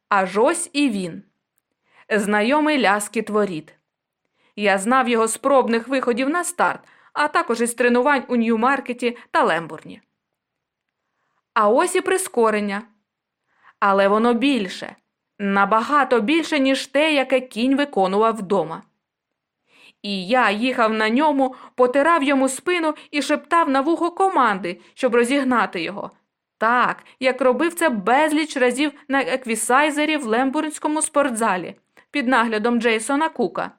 Аж ось і він, знайомий ляскіт воріт. Я знав його з пробних виходів на старт, а також із тренувань у Нью-Маркеті та Лембурні. А ось і прискорення. Але воно більше, набагато більше, ніж те, яке кінь виконував вдома. І я їхав на ньому, потирав йому спину і шептав на вухо команди, щоб розігнати його. Так, як робив це безліч разів на еквісайзері в Лембурнському спортзалі під наглядом Джейсона Кука,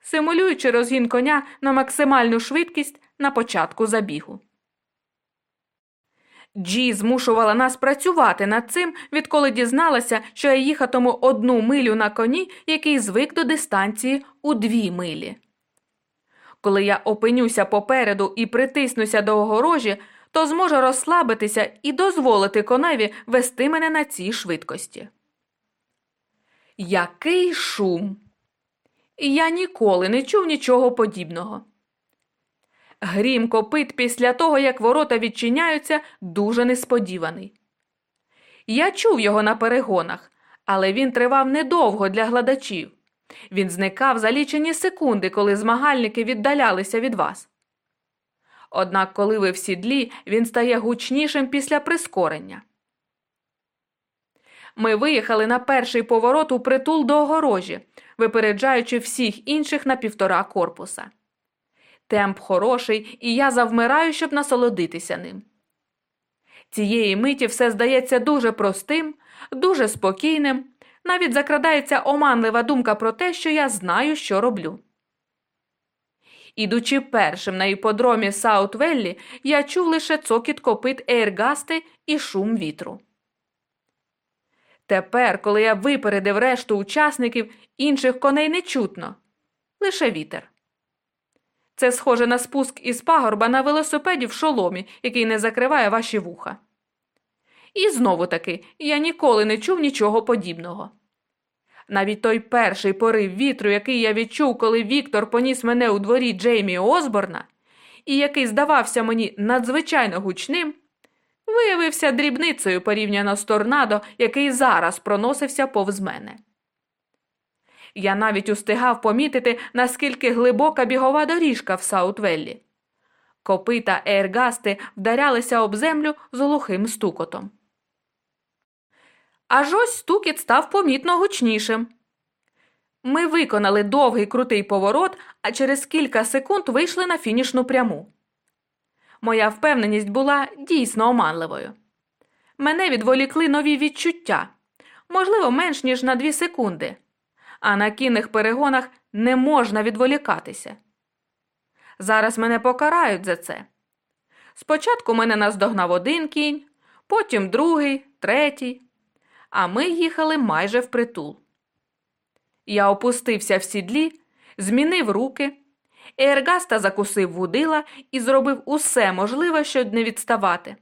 симулюючи розгін коня на максимальну швидкість на початку забігу. Джі змушувала нас працювати над цим, відколи дізналася, що я їхатиму одну милю на коні, який звик до дистанції у дві милі. Коли я опинюся попереду і притиснуся до огорожі, то зможу розслабитися і дозволити коневі вести мене на цій швидкості. Який шум! Я ніколи не чув нічого подібного. Грім копит після того, як ворота відчиняються, дуже несподіваний. Я чув його на перегонах, але він тривав недовго для гладачів. Він зникав за лічені секунди, коли змагальники віддалялися від вас. Однак, коли ви в сідлі, він стає гучнішим після прискорення. Ми виїхали на перший поворот у притул до огорожі, випереджаючи всіх інших на півтора корпуса. Темп хороший, і я завмираю, щоб насолодитися ним. Цієї миті все здається дуже простим, дуже спокійним, навіть закрадається оманлива думка про те, що я знаю, що роблю. Ідучи першим на іподромі Саутвеллі, я чув лише цокіт копит Ейргасти і шум вітру. Тепер, коли я випередив решту учасників, інших коней не чутно, лише вітер. Це схоже на спуск із пагорба на велосипеді в шоломі, який не закриває ваші вуха. І знову таки я ніколи не чув нічого подібного. Навіть той перший порив вітру, який я відчув, коли Віктор поніс мене у дворі Джеймі Осборна, і який здавався мені надзвичайно гучним, виявився дрібницею порівняно з торнадо, який зараз проносився повз мене. Я навіть устигав помітити, наскільки глибока бігова доріжка в Саутвеллі. Копита Ейргасти вдарялися об землю з глухим стукотом. Аж ось стукіт став помітно гучнішим. Ми виконали довгий крутий поворот, а через кілька секунд вийшли на фінішну пряму. Моя впевненість була дійсно оманливою. Мене відволікли нові відчуття, можливо, менш ніж на дві секунди, а на кінних перегонах не можна відволікатися. Зараз мене покарають за це. Спочатку мене наздогнав один кінь, потім другий, третій, а ми їхали майже впритул. Я опустився в сідлі, змінив руки. Ейргаста закусив вудила і зробив усе можливе, щоб не відставати.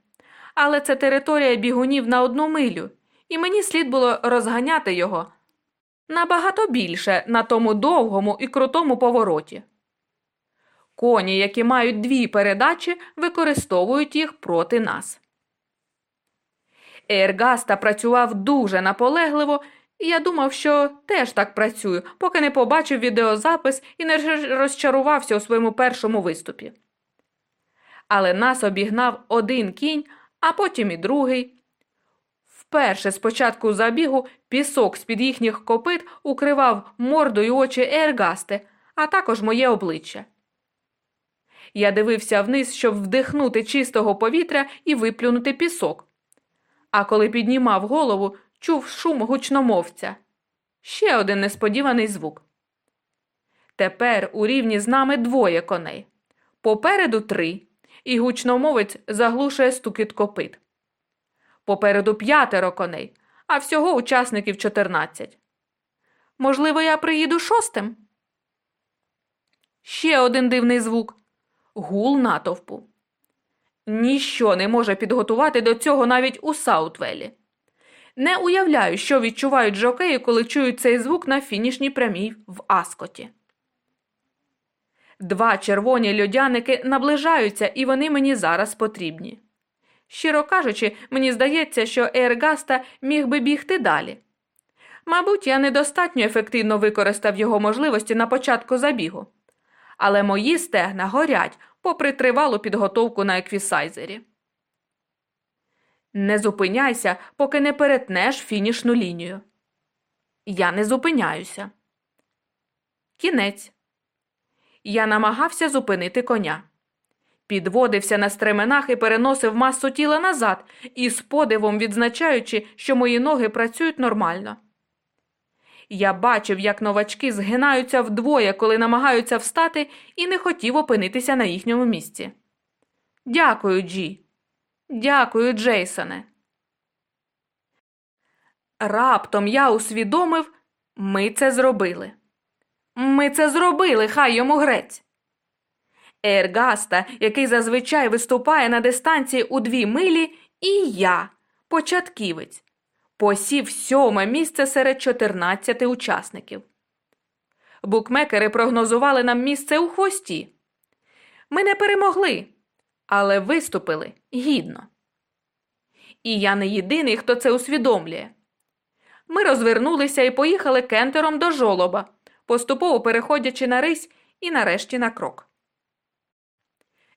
Але це територія бігунів на одну милю, і мені слід було розганяти його набагато більше на тому довгому і крутому повороті. Коні, які мають дві передачі, використовують їх проти нас. Ейргаста працював дуже наполегливо, і я думав, що теж так працюю, поки не побачив відеозапис і не розчарувався у своєму першому виступі. Але нас обігнав один кінь, а потім і другий. Вперше спочатку забігу пісок з-під їхніх копит укривав морду й очі Ергасти, а також моє обличчя. Я дивився вниз, щоб вдихнути чистого повітря і виплюнути пісок. А коли піднімав голову, чув шум гучномовця. Ще один несподіваний звук. Тепер у рівні з нами двоє коней. Попереду три, і гучномовець заглушує стукіт копит. Попереду п'ятеро коней, а всього учасників чотирнадцять. Можливо, я приїду шостим. Ще один дивний звук гул натовпу. Ніщо не може підготувати до цього навіть у Саутвелі. Не уявляю, що відчувають жокеї, коли чують цей звук на фінішній прямій в Аскоті. Два червоні льодяники наближаються, і вони мені зараз потрібні. Щиро кажучи, мені здається, що Ейргаста міг би бігти далі. Мабуть, я недостатньо ефективно використав його можливості на початку забігу. Але мої стегна горять попри тривалу підготовку на еквісайзері. Не зупиняйся, поки не перетнеш фінішну лінію. Я не зупиняюся. Кінець. Я намагався зупинити коня. Підводився на стременах і переносив масу тіла назад, із подивом відзначаючи, що мої ноги працюють нормально. Я бачив, як новачки згинаються вдвоє, коли намагаються встати, і не хотів опинитися на їхньому місці. Дякую, Джі. Дякую, Джейсоне. Раптом я усвідомив, ми це зробили. Ми це зробили, хай йому грець. Ейргаста, який зазвичай виступає на дистанції у дві милі, і я, початківець, посів сьоме місце серед 14 учасників. Букмекери прогнозували нам місце у хвості. Ми не перемогли, але виступили гідно. І я не єдиний, хто це усвідомлює. Ми розвернулися і поїхали кентером до жолоба, поступово переходячи на рись і нарешті на крок.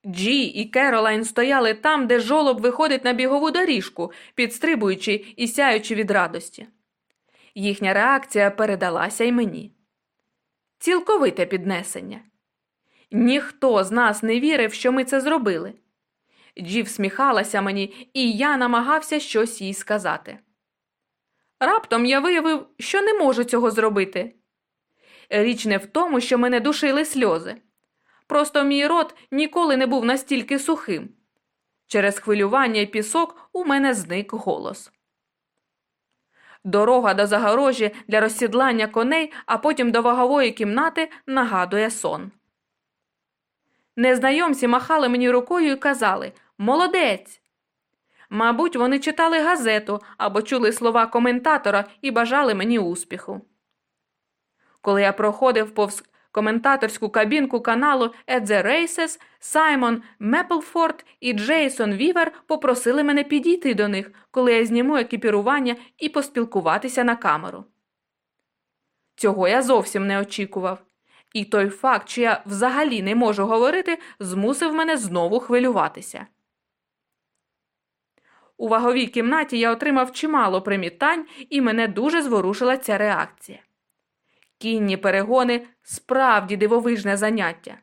Джі і Керолайн стояли там, де жолоб виходить на бігову доріжку, підстрибуючи і сяючи від радості. Їхня реакція передалася й мені. Цілковите піднесення. Ніхто з нас не вірив, що ми це зробили. Джі всміхалася мені, і я намагався щось їй сказати. Раптом я виявив, що не можу цього зробити. Річ не в тому, що мене душили сльози. Просто мій рот ніколи не був настільки сухим. Через хвилювання і пісок у мене зник голос. Дорога до загорожі для розсідлання коней, а потім до вагової кімнати нагадує сон. Незнайомці махали мені рукою і казали Молодець. Мабуть, вони читали газету або чули слова коментатора і бажали мені успіху. Коли я проходив повз коментаторську кабінку каналу «At the Races» Саймон Меплфорд і Джейсон Вівер попросили мене підійти до них, коли я зніму екіпірування і поспілкуватися на камеру. Цього я зовсім не очікував. І той факт, що я взагалі не можу говорити, змусив мене знову хвилюватися. У ваговій кімнаті я отримав чимало привітань, і мене дуже зворушила ця реакція. Кінні перегони справді дивовижне заняття.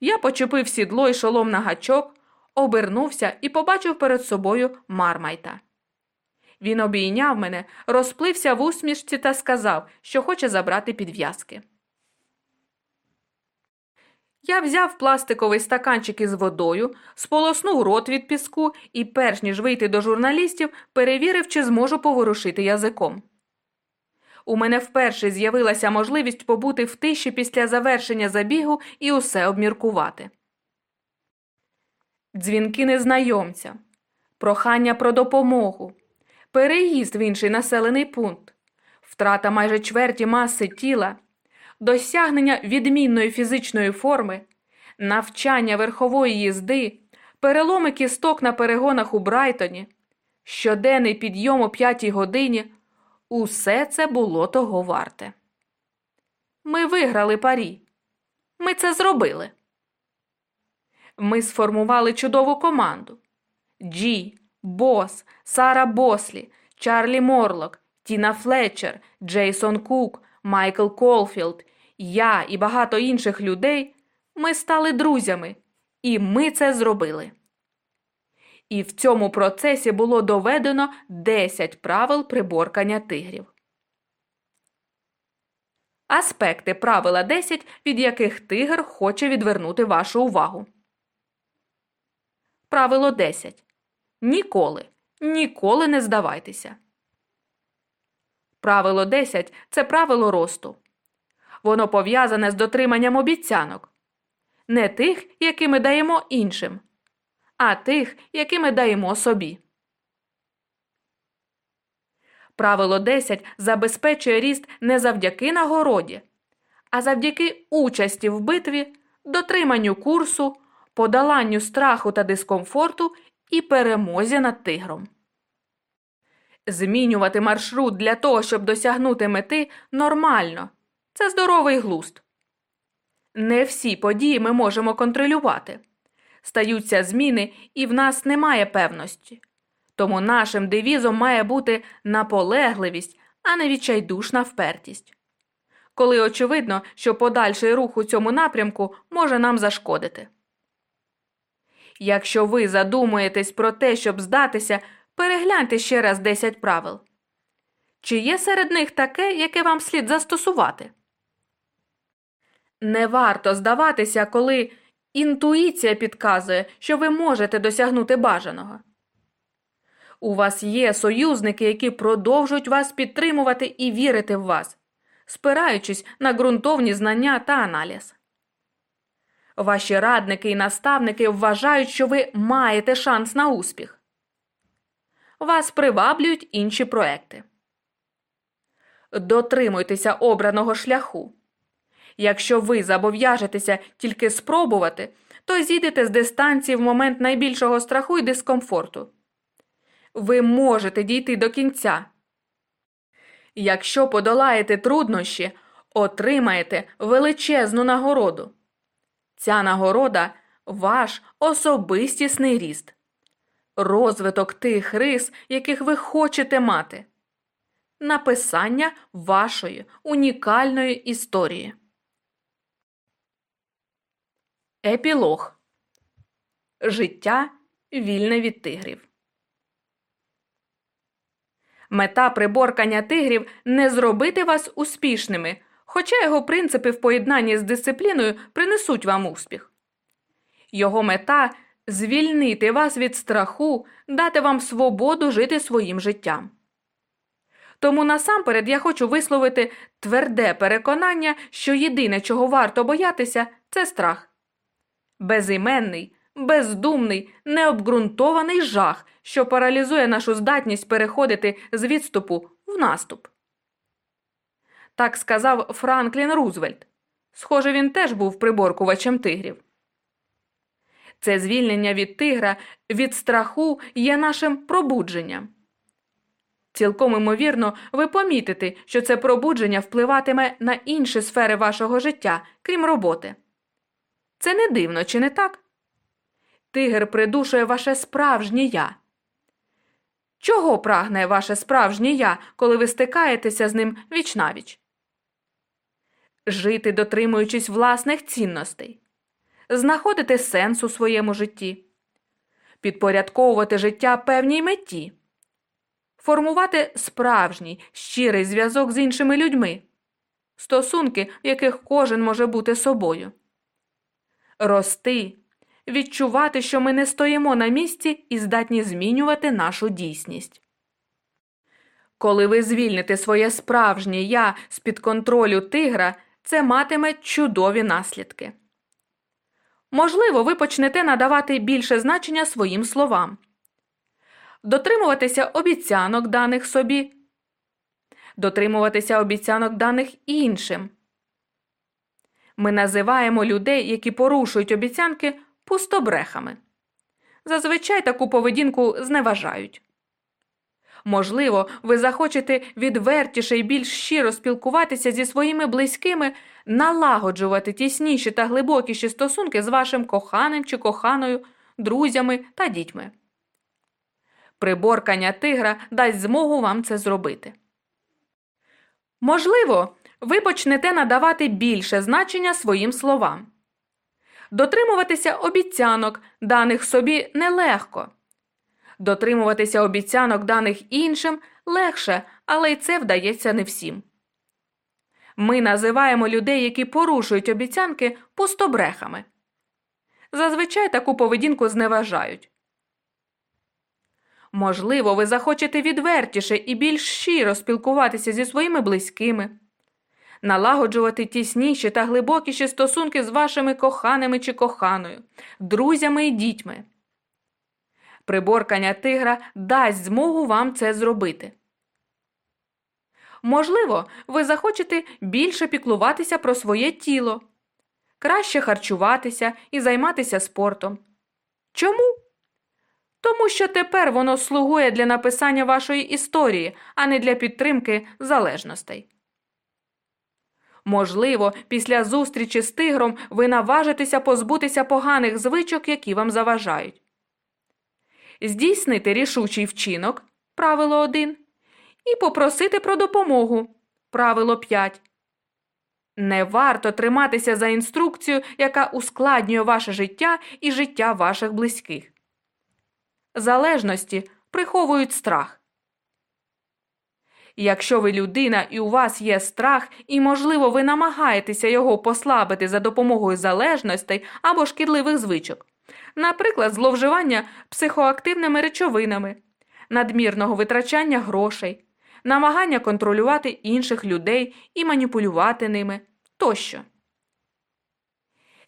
Я почепив сідло й шолом на гачок, обернувся і побачив перед собою мармайта. Він обійняв мене, розплився в усмішці та сказав, що хоче забрати підв'язки. Я взяв пластиковий стаканчик із водою, сполоснув рот від піску і, перш ніж вийти до журналістів, перевірив, чи зможу поворушити язиком. У мене вперше з'явилася можливість побути в тиші після завершення забігу і усе обміркувати. Дзвінки незнайомця, прохання про допомогу, переїзд в інший населений пункт, втрата майже чверті маси тіла, досягнення відмінної фізичної форми, навчання верхової їзди, переломи кісток на перегонах у Брайтоні, щоденний підйом о п'ятій годині усе це було того варте. Ми виграли парі. Ми це зробили. Ми сформували чудову команду. Джі, Бос, Сара Бослі, Чарлі Морлок, Тіна Флетчер, Джейсон Кук, Майкл Колфілд, я і багато інших людей. Ми стали друзями, і ми це зробили. І в цьому процесі було доведено 10 правил приборкання тигрів. Аспекти правила 10, від яких тигр хоче відвернути вашу увагу. Правило 10. Ніколи, ніколи не здавайтеся. Правило 10 це правило росту. Воно пов'язане з дотриманням обіцянок. Не тих, які ми даємо іншим, а тих, які ми даємо собі. Правило 10 забезпечує ріст не завдяки нагороді, а завдяки участі в битві, дотриманню курсу, подоланню страху та дискомфорту і перемозі над тигром. Змінювати маршрут для того, щоб досягнути мети, нормально. Це здоровий глуст. Не всі події ми можемо контролювати. Стаються зміни, і в нас немає певності. Тому нашим девізом має бути наполегливість, а не відчайдушна впертість. Коли очевидно, що подальший рух у цьому напрямку може нам зашкодити. Якщо ви задумуєтесь про те, щоб здатися, перегляньте ще раз 10 правил. Чи є серед них таке, яке вам слід застосувати? Не варто здаватися, коли інтуїція підказує, що ви можете досягнути бажаного. У вас є союзники, які продовжують вас підтримувати і вірити в вас, спираючись на ґрунтовні знання та аналіз. Ваші радники і наставники вважають, що ви маєте шанс на успіх. Вас приваблюють інші проекти. Дотримуйтеся обраного шляху. Якщо ви зобов'яжетеся тільки спробувати, то зійдете з дистанції в момент найбільшого страху і дискомфорту. Ви можете дійти до кінця. Якщо подолаєте труднощі, отримаєте величезну нагороду. Ця нагорода ваш особистісний ріст, розвиток тих рис, яких ви хочете мати, написання вашої унікальної історії. Епілог Життя вільне від тигрів. Мета приборкання тигрів не зробити вас успішними, хоча його принципи в поєднанні з дисципліною принесуть вам успіх. Його мета звільнити вас від страху, дати вам свободу жити своїм життям. Тому насамперед я хочу висловити тверде переконання, що єдине, чого варто боятися, це страх. Безіменний, бездумний, необґрунтований жах, що паралізує нашу здатність переходити з відступу в наступ. Так сказав Франклін Рузвельт. Схоже, він теж був приборкувачем тигрів. Це звільнення від тигра, від страху є нашим пробудженням. Цілком імовірно, ви помітите, що це пробудження впливатиме на інші сфери вашого життя, крім роботи. Це не дивно, чи не так? Тигр придушує ваше справжнє я. Чого прагне ваше справжнє я, коли ви стикаєтеся з ним вічнавіч? Жити, дотримуючись власних цінностей, знаходити сенс у своєму житті, підпорядковувати життя певній меті, формувати справжній щирий зв'язок з іншими людьми, стосунки, в яких кожен може бути собою рости, відчувати, що ми не стоїмо на місці і здатні змінювати нашу дійсність. Коли ви звільните своє справжнє я з під контролю тигра, це матиме чудові наслідки. Можливо, ви почнете надавати більше значення своїм словам, дотримуватися обіцянок даних собі, дотримуватися обіцянок даних іншим. Ми називаємо людей, які порушують обіцянки, пустобрехами. Зазвичай таку поведінку зневажають. Можливо, ви захочете відвертіше і більш щиро спілкуватися зі своїми близькими, налагоджувати тісніші та глибокіші стосунки з вашим коханим чи коханою, друзями та дітьми. Приборкання тигра дасть змогу вам це зробити. Можливо, ви почнете надавати більше значення своїм словам. Дотримуватися обіцянок, даних собі нелегко. Дотримуватися обіцянок даних іншим легше, але й це вдається не всім. Ми називаємо людей, які порушують обіцянки, пустобрехами. Зазвичай таку поведінку зневажають. Можливо, ви захочете відвертіше і більш щиро спілкуватися зі своїми близькими, налагоджувати тісніші та глибокіші стосунки з вашими коханими чи коханою, друзями і дітьми. Приборкання тигра дасть змогу вам це зробити. Можливо, ви захочете більше піклуватися про своє тіло, краще харчуватися і займатися спортом. Чому? Тому що тепер воно слугує для написання вашої історії, а не для підтримки залежностей. Можливо, після зустрічі з тигром ви наважитеся позбутися поганих звичок, які вам заважають. Здійснити рішучий вчинок правило 1 і попросити про допомогу правило 5. Не варто триматися за інструкцію, яка ускладнює ваше життя і життя ваших близьких. Залежності приховують страх. Якщо ви людина і у вас є страх, і, можливо, ви намагаєтеся його послабити за допомогою залежностей або шкідливих звичок, наприклад, зловживання психоактивними речовинами, надмірного витрачання грошей, намагання контролювати інших людей і маніпулювати ними тощо.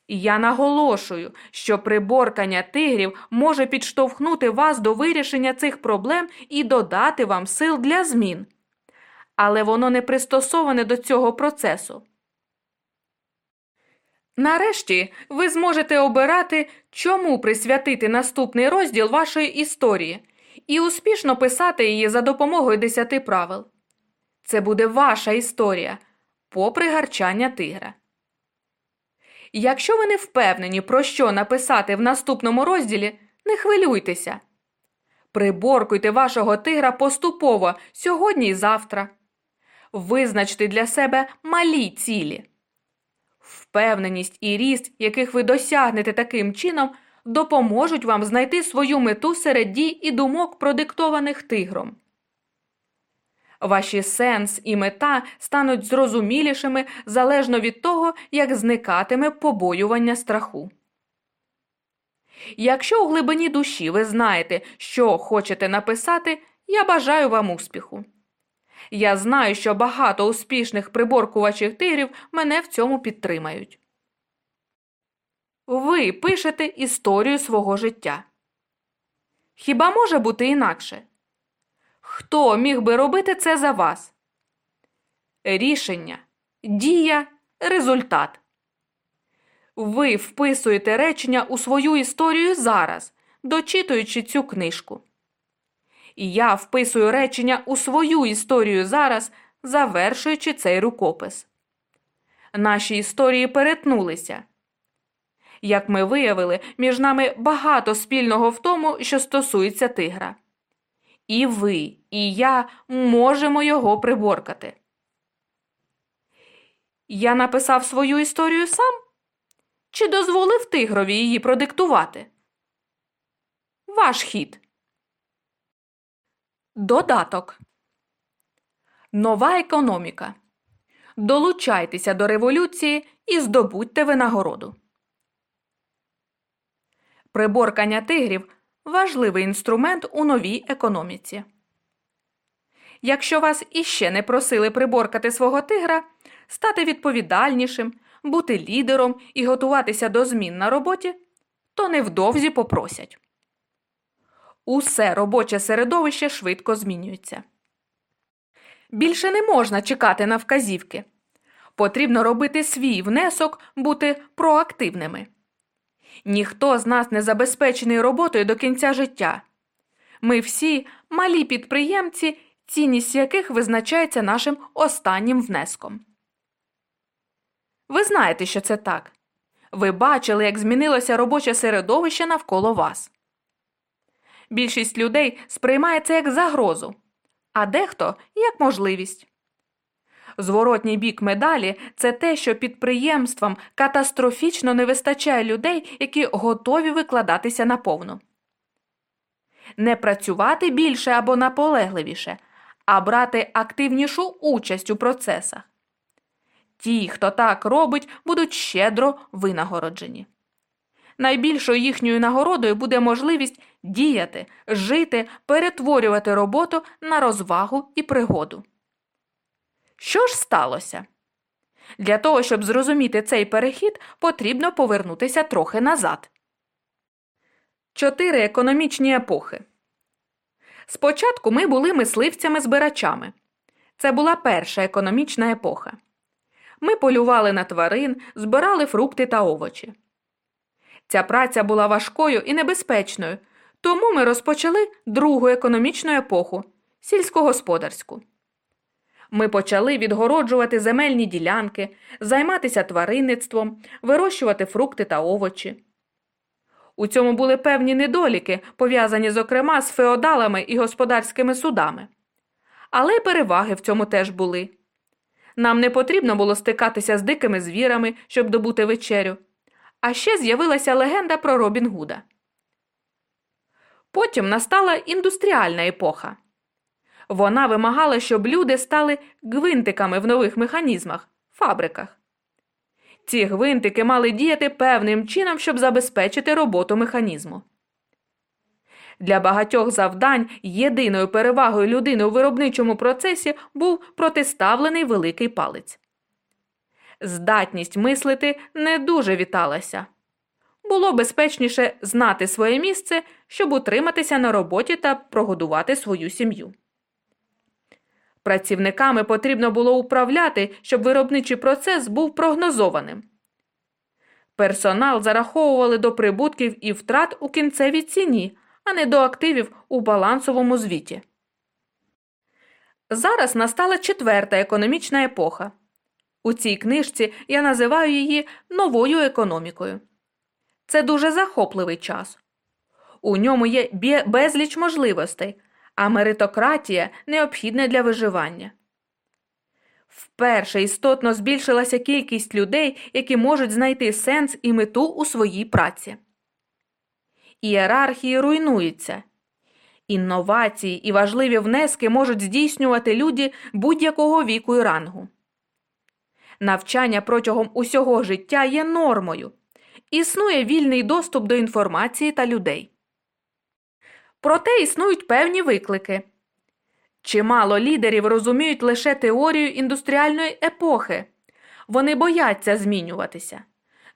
Я наголошую, що приборкання тигрів може підштовхнути вас до вирішення цих проблем і додати вам сил для змін. Але воно не пристосоване до цього процесу. Нарешті ви зможете обирати, чому присвятити наступний розділ вашої історії і успішно писати її за допомогою десяти правил. Це буде ваша історія, попри гарчання тигра. Якщо ви не впевнені, про що написати в наступному розділі, не хвилюйтеся. Приборкуйте вашого тигра поступово сьогодні і завтра. Визначте для себе малі цілі. Впевненість і ріст, яких ви досягнете таким чином, допоможуть вам знайти свою мету серед дій і думок, продиктованих тигром. Ваші сенс і мета стануть зрозумілішими залежно від того, як зникатиме побоювання страху. Якщо у глибині душі ви знаєте, що хочете написати, я бажаю вам успіху. Я знаю, що багато успішних приборкувачів тигрів мене в цьому підтримають. Ви пишете історію свого життя. Хіба може бути інакше? Хто міг би робити це за вас? Рішення, дія, результат. Ви вписуєте речення у свою історію зараз, дочитуючи цю книжку. І я вписую речення у свою історію зараз, завершуючи цей рукопис. Наші історії перетнулися. Як ми виявили, між нами багато спільного в тому, що стосується тигра. І ви, і я можемо його приборкати. Я написав свою історію сам? Чи дозволив тигрові її продиктувати? Ваш хід. Додаток. Нова економіка. Долучайтеся до революції і здобудьте винагороду. Приборкання тигрів важливий інструмент у новій економіці. Якщо вас іще не просили приборкати свого тигра, стати відповідальнішим, бути лідером і готуватися до змін на роботі, то невдовзі попросять. Усе робоче середовище швидко змінюється. Більше не можна чекати на вказівки. Потрібно робити свій внесок, бути проактивними. Ніхто з нас не забезпечений роботою до кінця життя. Ми всі малі підприємці, цінність яких визначається нашим останнім внеском. Ви знаєте, що це так. Ви бачили, як змінилося робоче середовище навколо вас. Більшість людей сприймає це як загрозу, а дехто як можливість. Зворотній бік медалі це те, що підприємствам катастрофічно не вистачає людей, які готові викладатися наповну. Не працювати більше або наполегливіше, а брати активнішу участь у процесах. Ті, хто так робить, будуть щедро винагороджені. Найбільшою їхньою нагородою буде можливість діяти, жити, перетворювати роботу на розвагу і пригоду. Що ж сталося? Для того, щоб зрозуміти цей перехід, потрібно повернутися трохи назад. Чотири економічні епохи. Спочатку ми були мисливцями-збирачами. Це була перша економічна епоха. Ми полювали на тварин, збирали фрукти та овочі. Ця праця була важкою і небезпечною, тому ми розпочали другу економічну епоху сільськогосподарську. Ми почали відгороджувати земельні ділянки, займатися тваринництвом, вирощувати фрукти та овочі. У цьому були певні недоліки, пов'язані, зокрема, з феодалами і господарськими судами. Але переваги в цьому теж були. Нам не потрібно було стикатися з дикими звірами, щоб добути вечерю. А ще з'явилася легенда про Робін Гуда. Потім настала індустріальна епоха. Вона вимагала, щоб люди стали гвинтиками в нових механізмах, фабриках. Ці гвинтики мали діяти певним чином, щоб забезпечити роботу механізму. Для багатьох завдань єдиною перевагою людини у виробничому процесі був протиставлений великий палець. Здатність мислити не дуже віталася. Було безпечніше знати своє місце, щоб утриматися на роботі та прогодувати свою сім'ю. Працівниками потрібно було управляти, щоб виробничий процес був прогнозованим. Персонал зараховували до прибутків і втрат у кінцевій ціні, а не до активів у балансовому звіті. Зараз настала четверта економічна епоха. У цій книжці я називаю її новою економікою. Це дуже захопливий час. У ньому є безліч можливостей, а меритократія необхідна для виживання. Вперше істотно збільшилася кількість людей, які можуть знайти сенс і мету у своїй праці. Ієрархії руйнуються. Інновації і важливі внески можуть здійснювати люди будь-якого віку і рангу. Навчання протягом усього життя є нормою. Існує вільний доступ до інформації та людей. Проте існують певні виклики. Чимало лідерів розуміють лише теорію індустріальної епохи. Вони бояться змінюватися,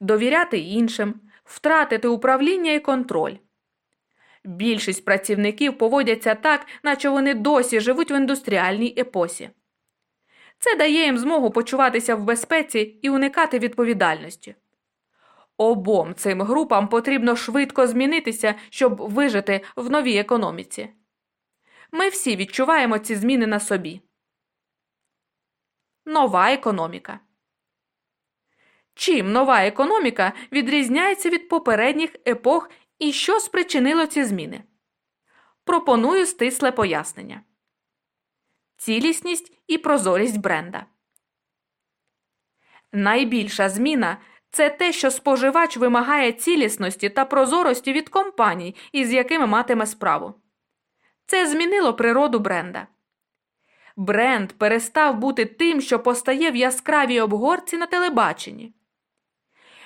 довіряти іншим, втратити управління і контроль. Більшість працівників поводяться так, наче вони досі живуть в індустріальній епосі. Це дає їм змогу почуватися в безпеці і уникати відповідальності. Обом цим групам потрібно швидко змінитися, щоб вижити в новій економіці. Ми всі відчуваємо ці зміни на собі. Нова економіка. Чим нова економіка відрізняється від попередніх епох і що спричинило ці зміни? Пропоную стисле пояснення. Цілісність і прозорість бренда. Найбільша зміна це те, що споживач вимагає цілісності та прозорості від компаній, із якими матиме справу. Це змінило природу бренда. Бренд перестав бути тим, що постає в яскравій обгорці на телебаченні.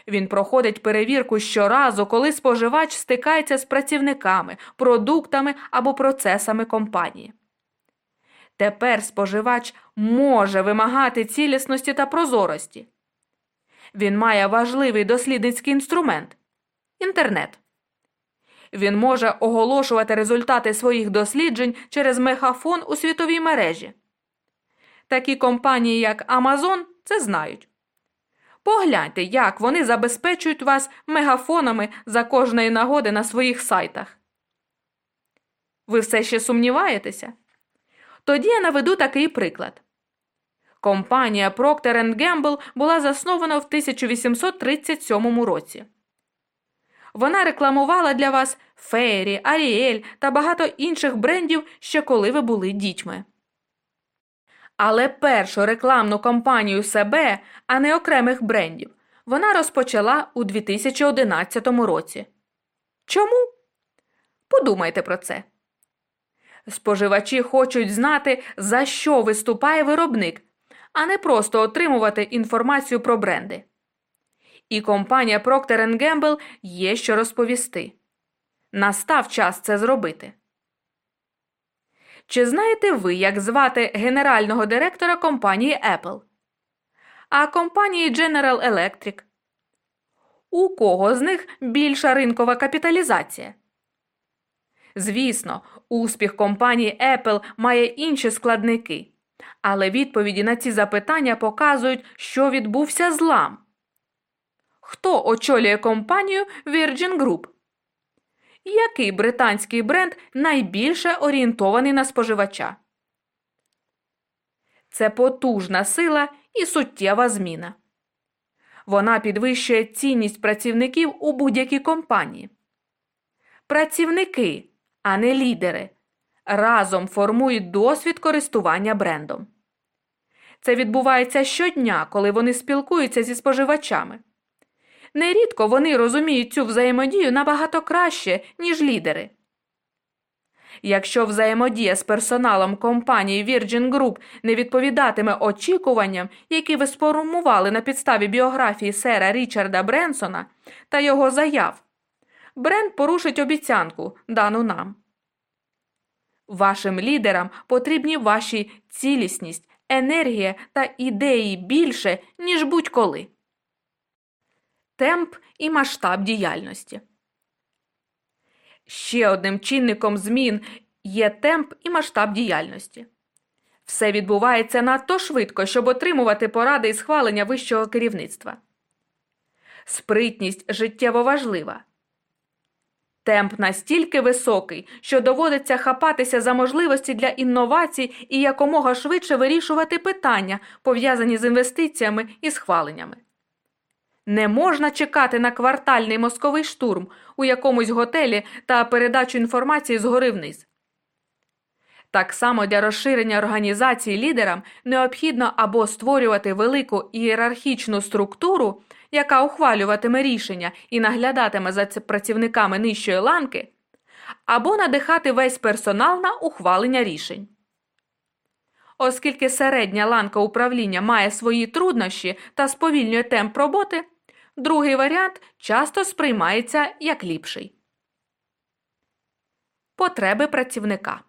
Він проходить перевірку щоразу, коли споживач стикається з працівниками, продуктами або процесами компанії. Тепер споживач може вимагати цілісності та прозорості. Він має важливий дослідницький інструмент інтернет. Він може оголошувати результати своїх досліджень через мегафон у світовій мережі. Такі компанії, як Amazon, це знають. Погляньте, як вони забезпечують вас мегафонами за кожної нагоди на своїх сайтах. Ви все ще сумніваєтеся? Тоді я наведу такий приклад. Компанія Procter Gamble була заснована в 1837 році. Вона рекламувала для вас Фейрі, Аріель та багато інших брендів ще коли ви були дітьми. Але першу рекламну кампанію себе, а не окремих брендів, вона розпочала у 2011 році. Чому? Подумайте про це. Споживачі хочуть знати, за що виступає виробник, а не просто отримувати інформацію про бренди. І компанія Procter Gamble є що розповісти. Настав час це зробити. Чи знаєте ви, як звати генерального директора компанії Apple? А компанії General Electric? У кого з них більша ринкова капіталізація? Звісно, успіх компанії Apple має інші складники, але відповіді на ці запитання показують, що відбувся злам. Хто очолює компанію Virgin Group? Який британський бренд найбільше орієнтований на споживача? Це потужна сила і суттєва зміна. Вона підвищує цінність працівників у будь-якій компанії. Працівники, а не лідери, разом формують досвід користування брендом. Це відбувається щодня, коли вони спілкуються зі споживачами. Нерідко вони розуміють цю взаємодію набагато краще, ніж лідери. Якщо взаємодія з персоналом компанії Virgin Group не відповідатиме очікуванням, які ви сформували на підставі біографії сера Річарда Бренсона та його заяв, бренд порушить обіцянку, дану нам. Вашим лідерам потрібні ваші цілісність, енергія та ідеї більше, ніж будь-коли темп і масштаб діяльності. Ще одним чинником змін є темп і масштаб діяльності. Все відбувається надто швидко, щоб отримувати поради і схвалення вищого керівництва. Спритність життєво важлива. Темп настільки високий, що доводиться хапатися за можливості для інновацій і якомога швидше вирішувати питання, пов'язані з інвестиціями і схваленнями. Не можна чекати на квартальний мозковий штурм у якомусь готелі та передачу інформації згори вниз. Так само для розширення організації лідерам необхідно або створювати велику ієрархічну структуру, яка ухвалюватиме рішення і наглядатиме за працівниками нижчої ланки, або надихати весь персонал на ухвалення рішень. Оскільки середня ланка управління має свої труднощі та сповільнює темп роботи, Другий варіант часто сприймається як ліпший. Потреби працівника.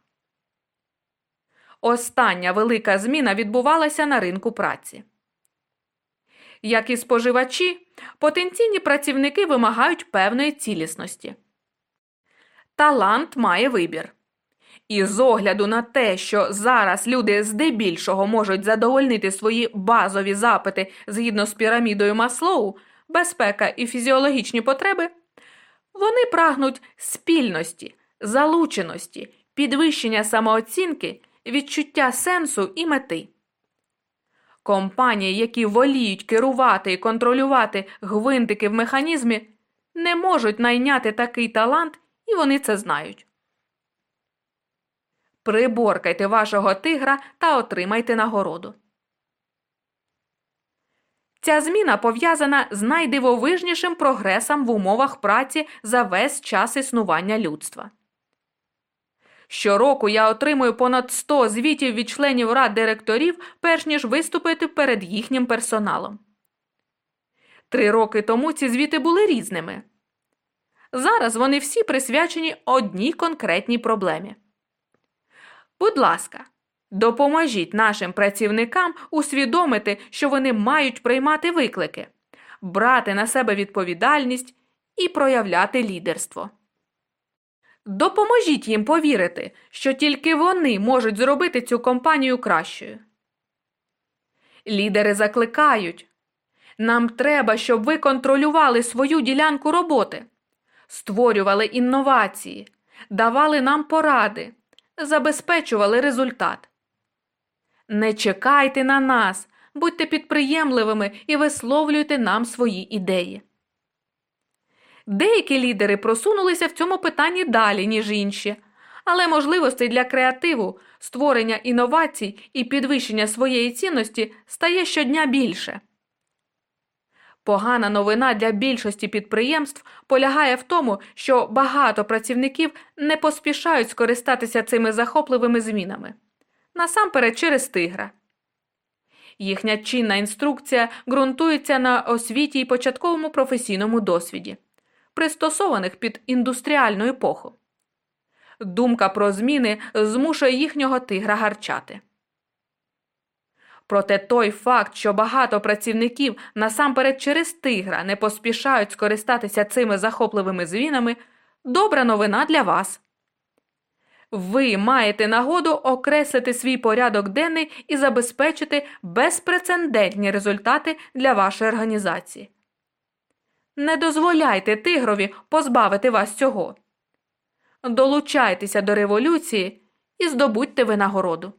Остання велика зміна відбувалася на ринку праці. Як і споживачі, потенційні працівники вимагають певної цілісності. Талант має вибір. І з огляду на те, що зараз люди здебільшого можуть задовольнити свої базові запити згідно з пірамідою Маслоу, безпека і фізіологічні потреби, вони прагнуть спільності, залученості, підвищення самооцінки, відчуття сенсу і мети. Компанії, які воліють керувати і контролювати гвинтики в механізмі, не можуть найняти такий талант, і вони це знають. Приборкайте вашого тигра та отримайте нагороду. Ця зміна пов'язана з найдивовижнішим прогресом в умовах праці за весь час існування людства. Щороку я отримую понад 100 звітів від членів рад директорів, перш ніж виступити перед їхнім персоналом. Три роки тому ці звіти були різними. Зараз вони всі присвячені одній конкретній проблемі. Будь ласка, Допоможіть нашим працівникам усвідомити, що вони мають приймати виклики, брати на себе відповідальність і проявляти лідерство. Допоможіть їм повірити, що тільки вони можуть зробити цю компанію кращою. Лідери закликають нам треба, щоб ви контролювали свою ділянку роботи, створювали інновації, давали нам поради, забезпечували результат. Не чекайте на нас, будьте підприємливими і висловлюйте нам свої ідеї. Деякі лідери просунулися в цьому питанні далі, ніж інші, але можливостей для креативу, створення інновацій і підвищення своєї цінності стає щодня більше. Погана новина для більшості підприємств полягає в тому, що багато працівників не поспішають скористатися цими захопливими змінами насамперед через тигра. Їхня чинна інструкція ґрунтується на освіті і початковому професійному досвіді, пристосованих під індустріальну епоху. Думка про зміни змушує їхнього тигра гарчати. Проте той факт, що багато працівників насамперед через тигра не поспішають скористатися цими захопливими змінами, добра новина для вас. Ви маєте нагоду окреслити свій порядок денний і забезпечити безпрецедентні результати для вашої організації. Не дозволяйте тигрові позбавити вас цього. Долучайтеся до революції і здобудьте винагороду.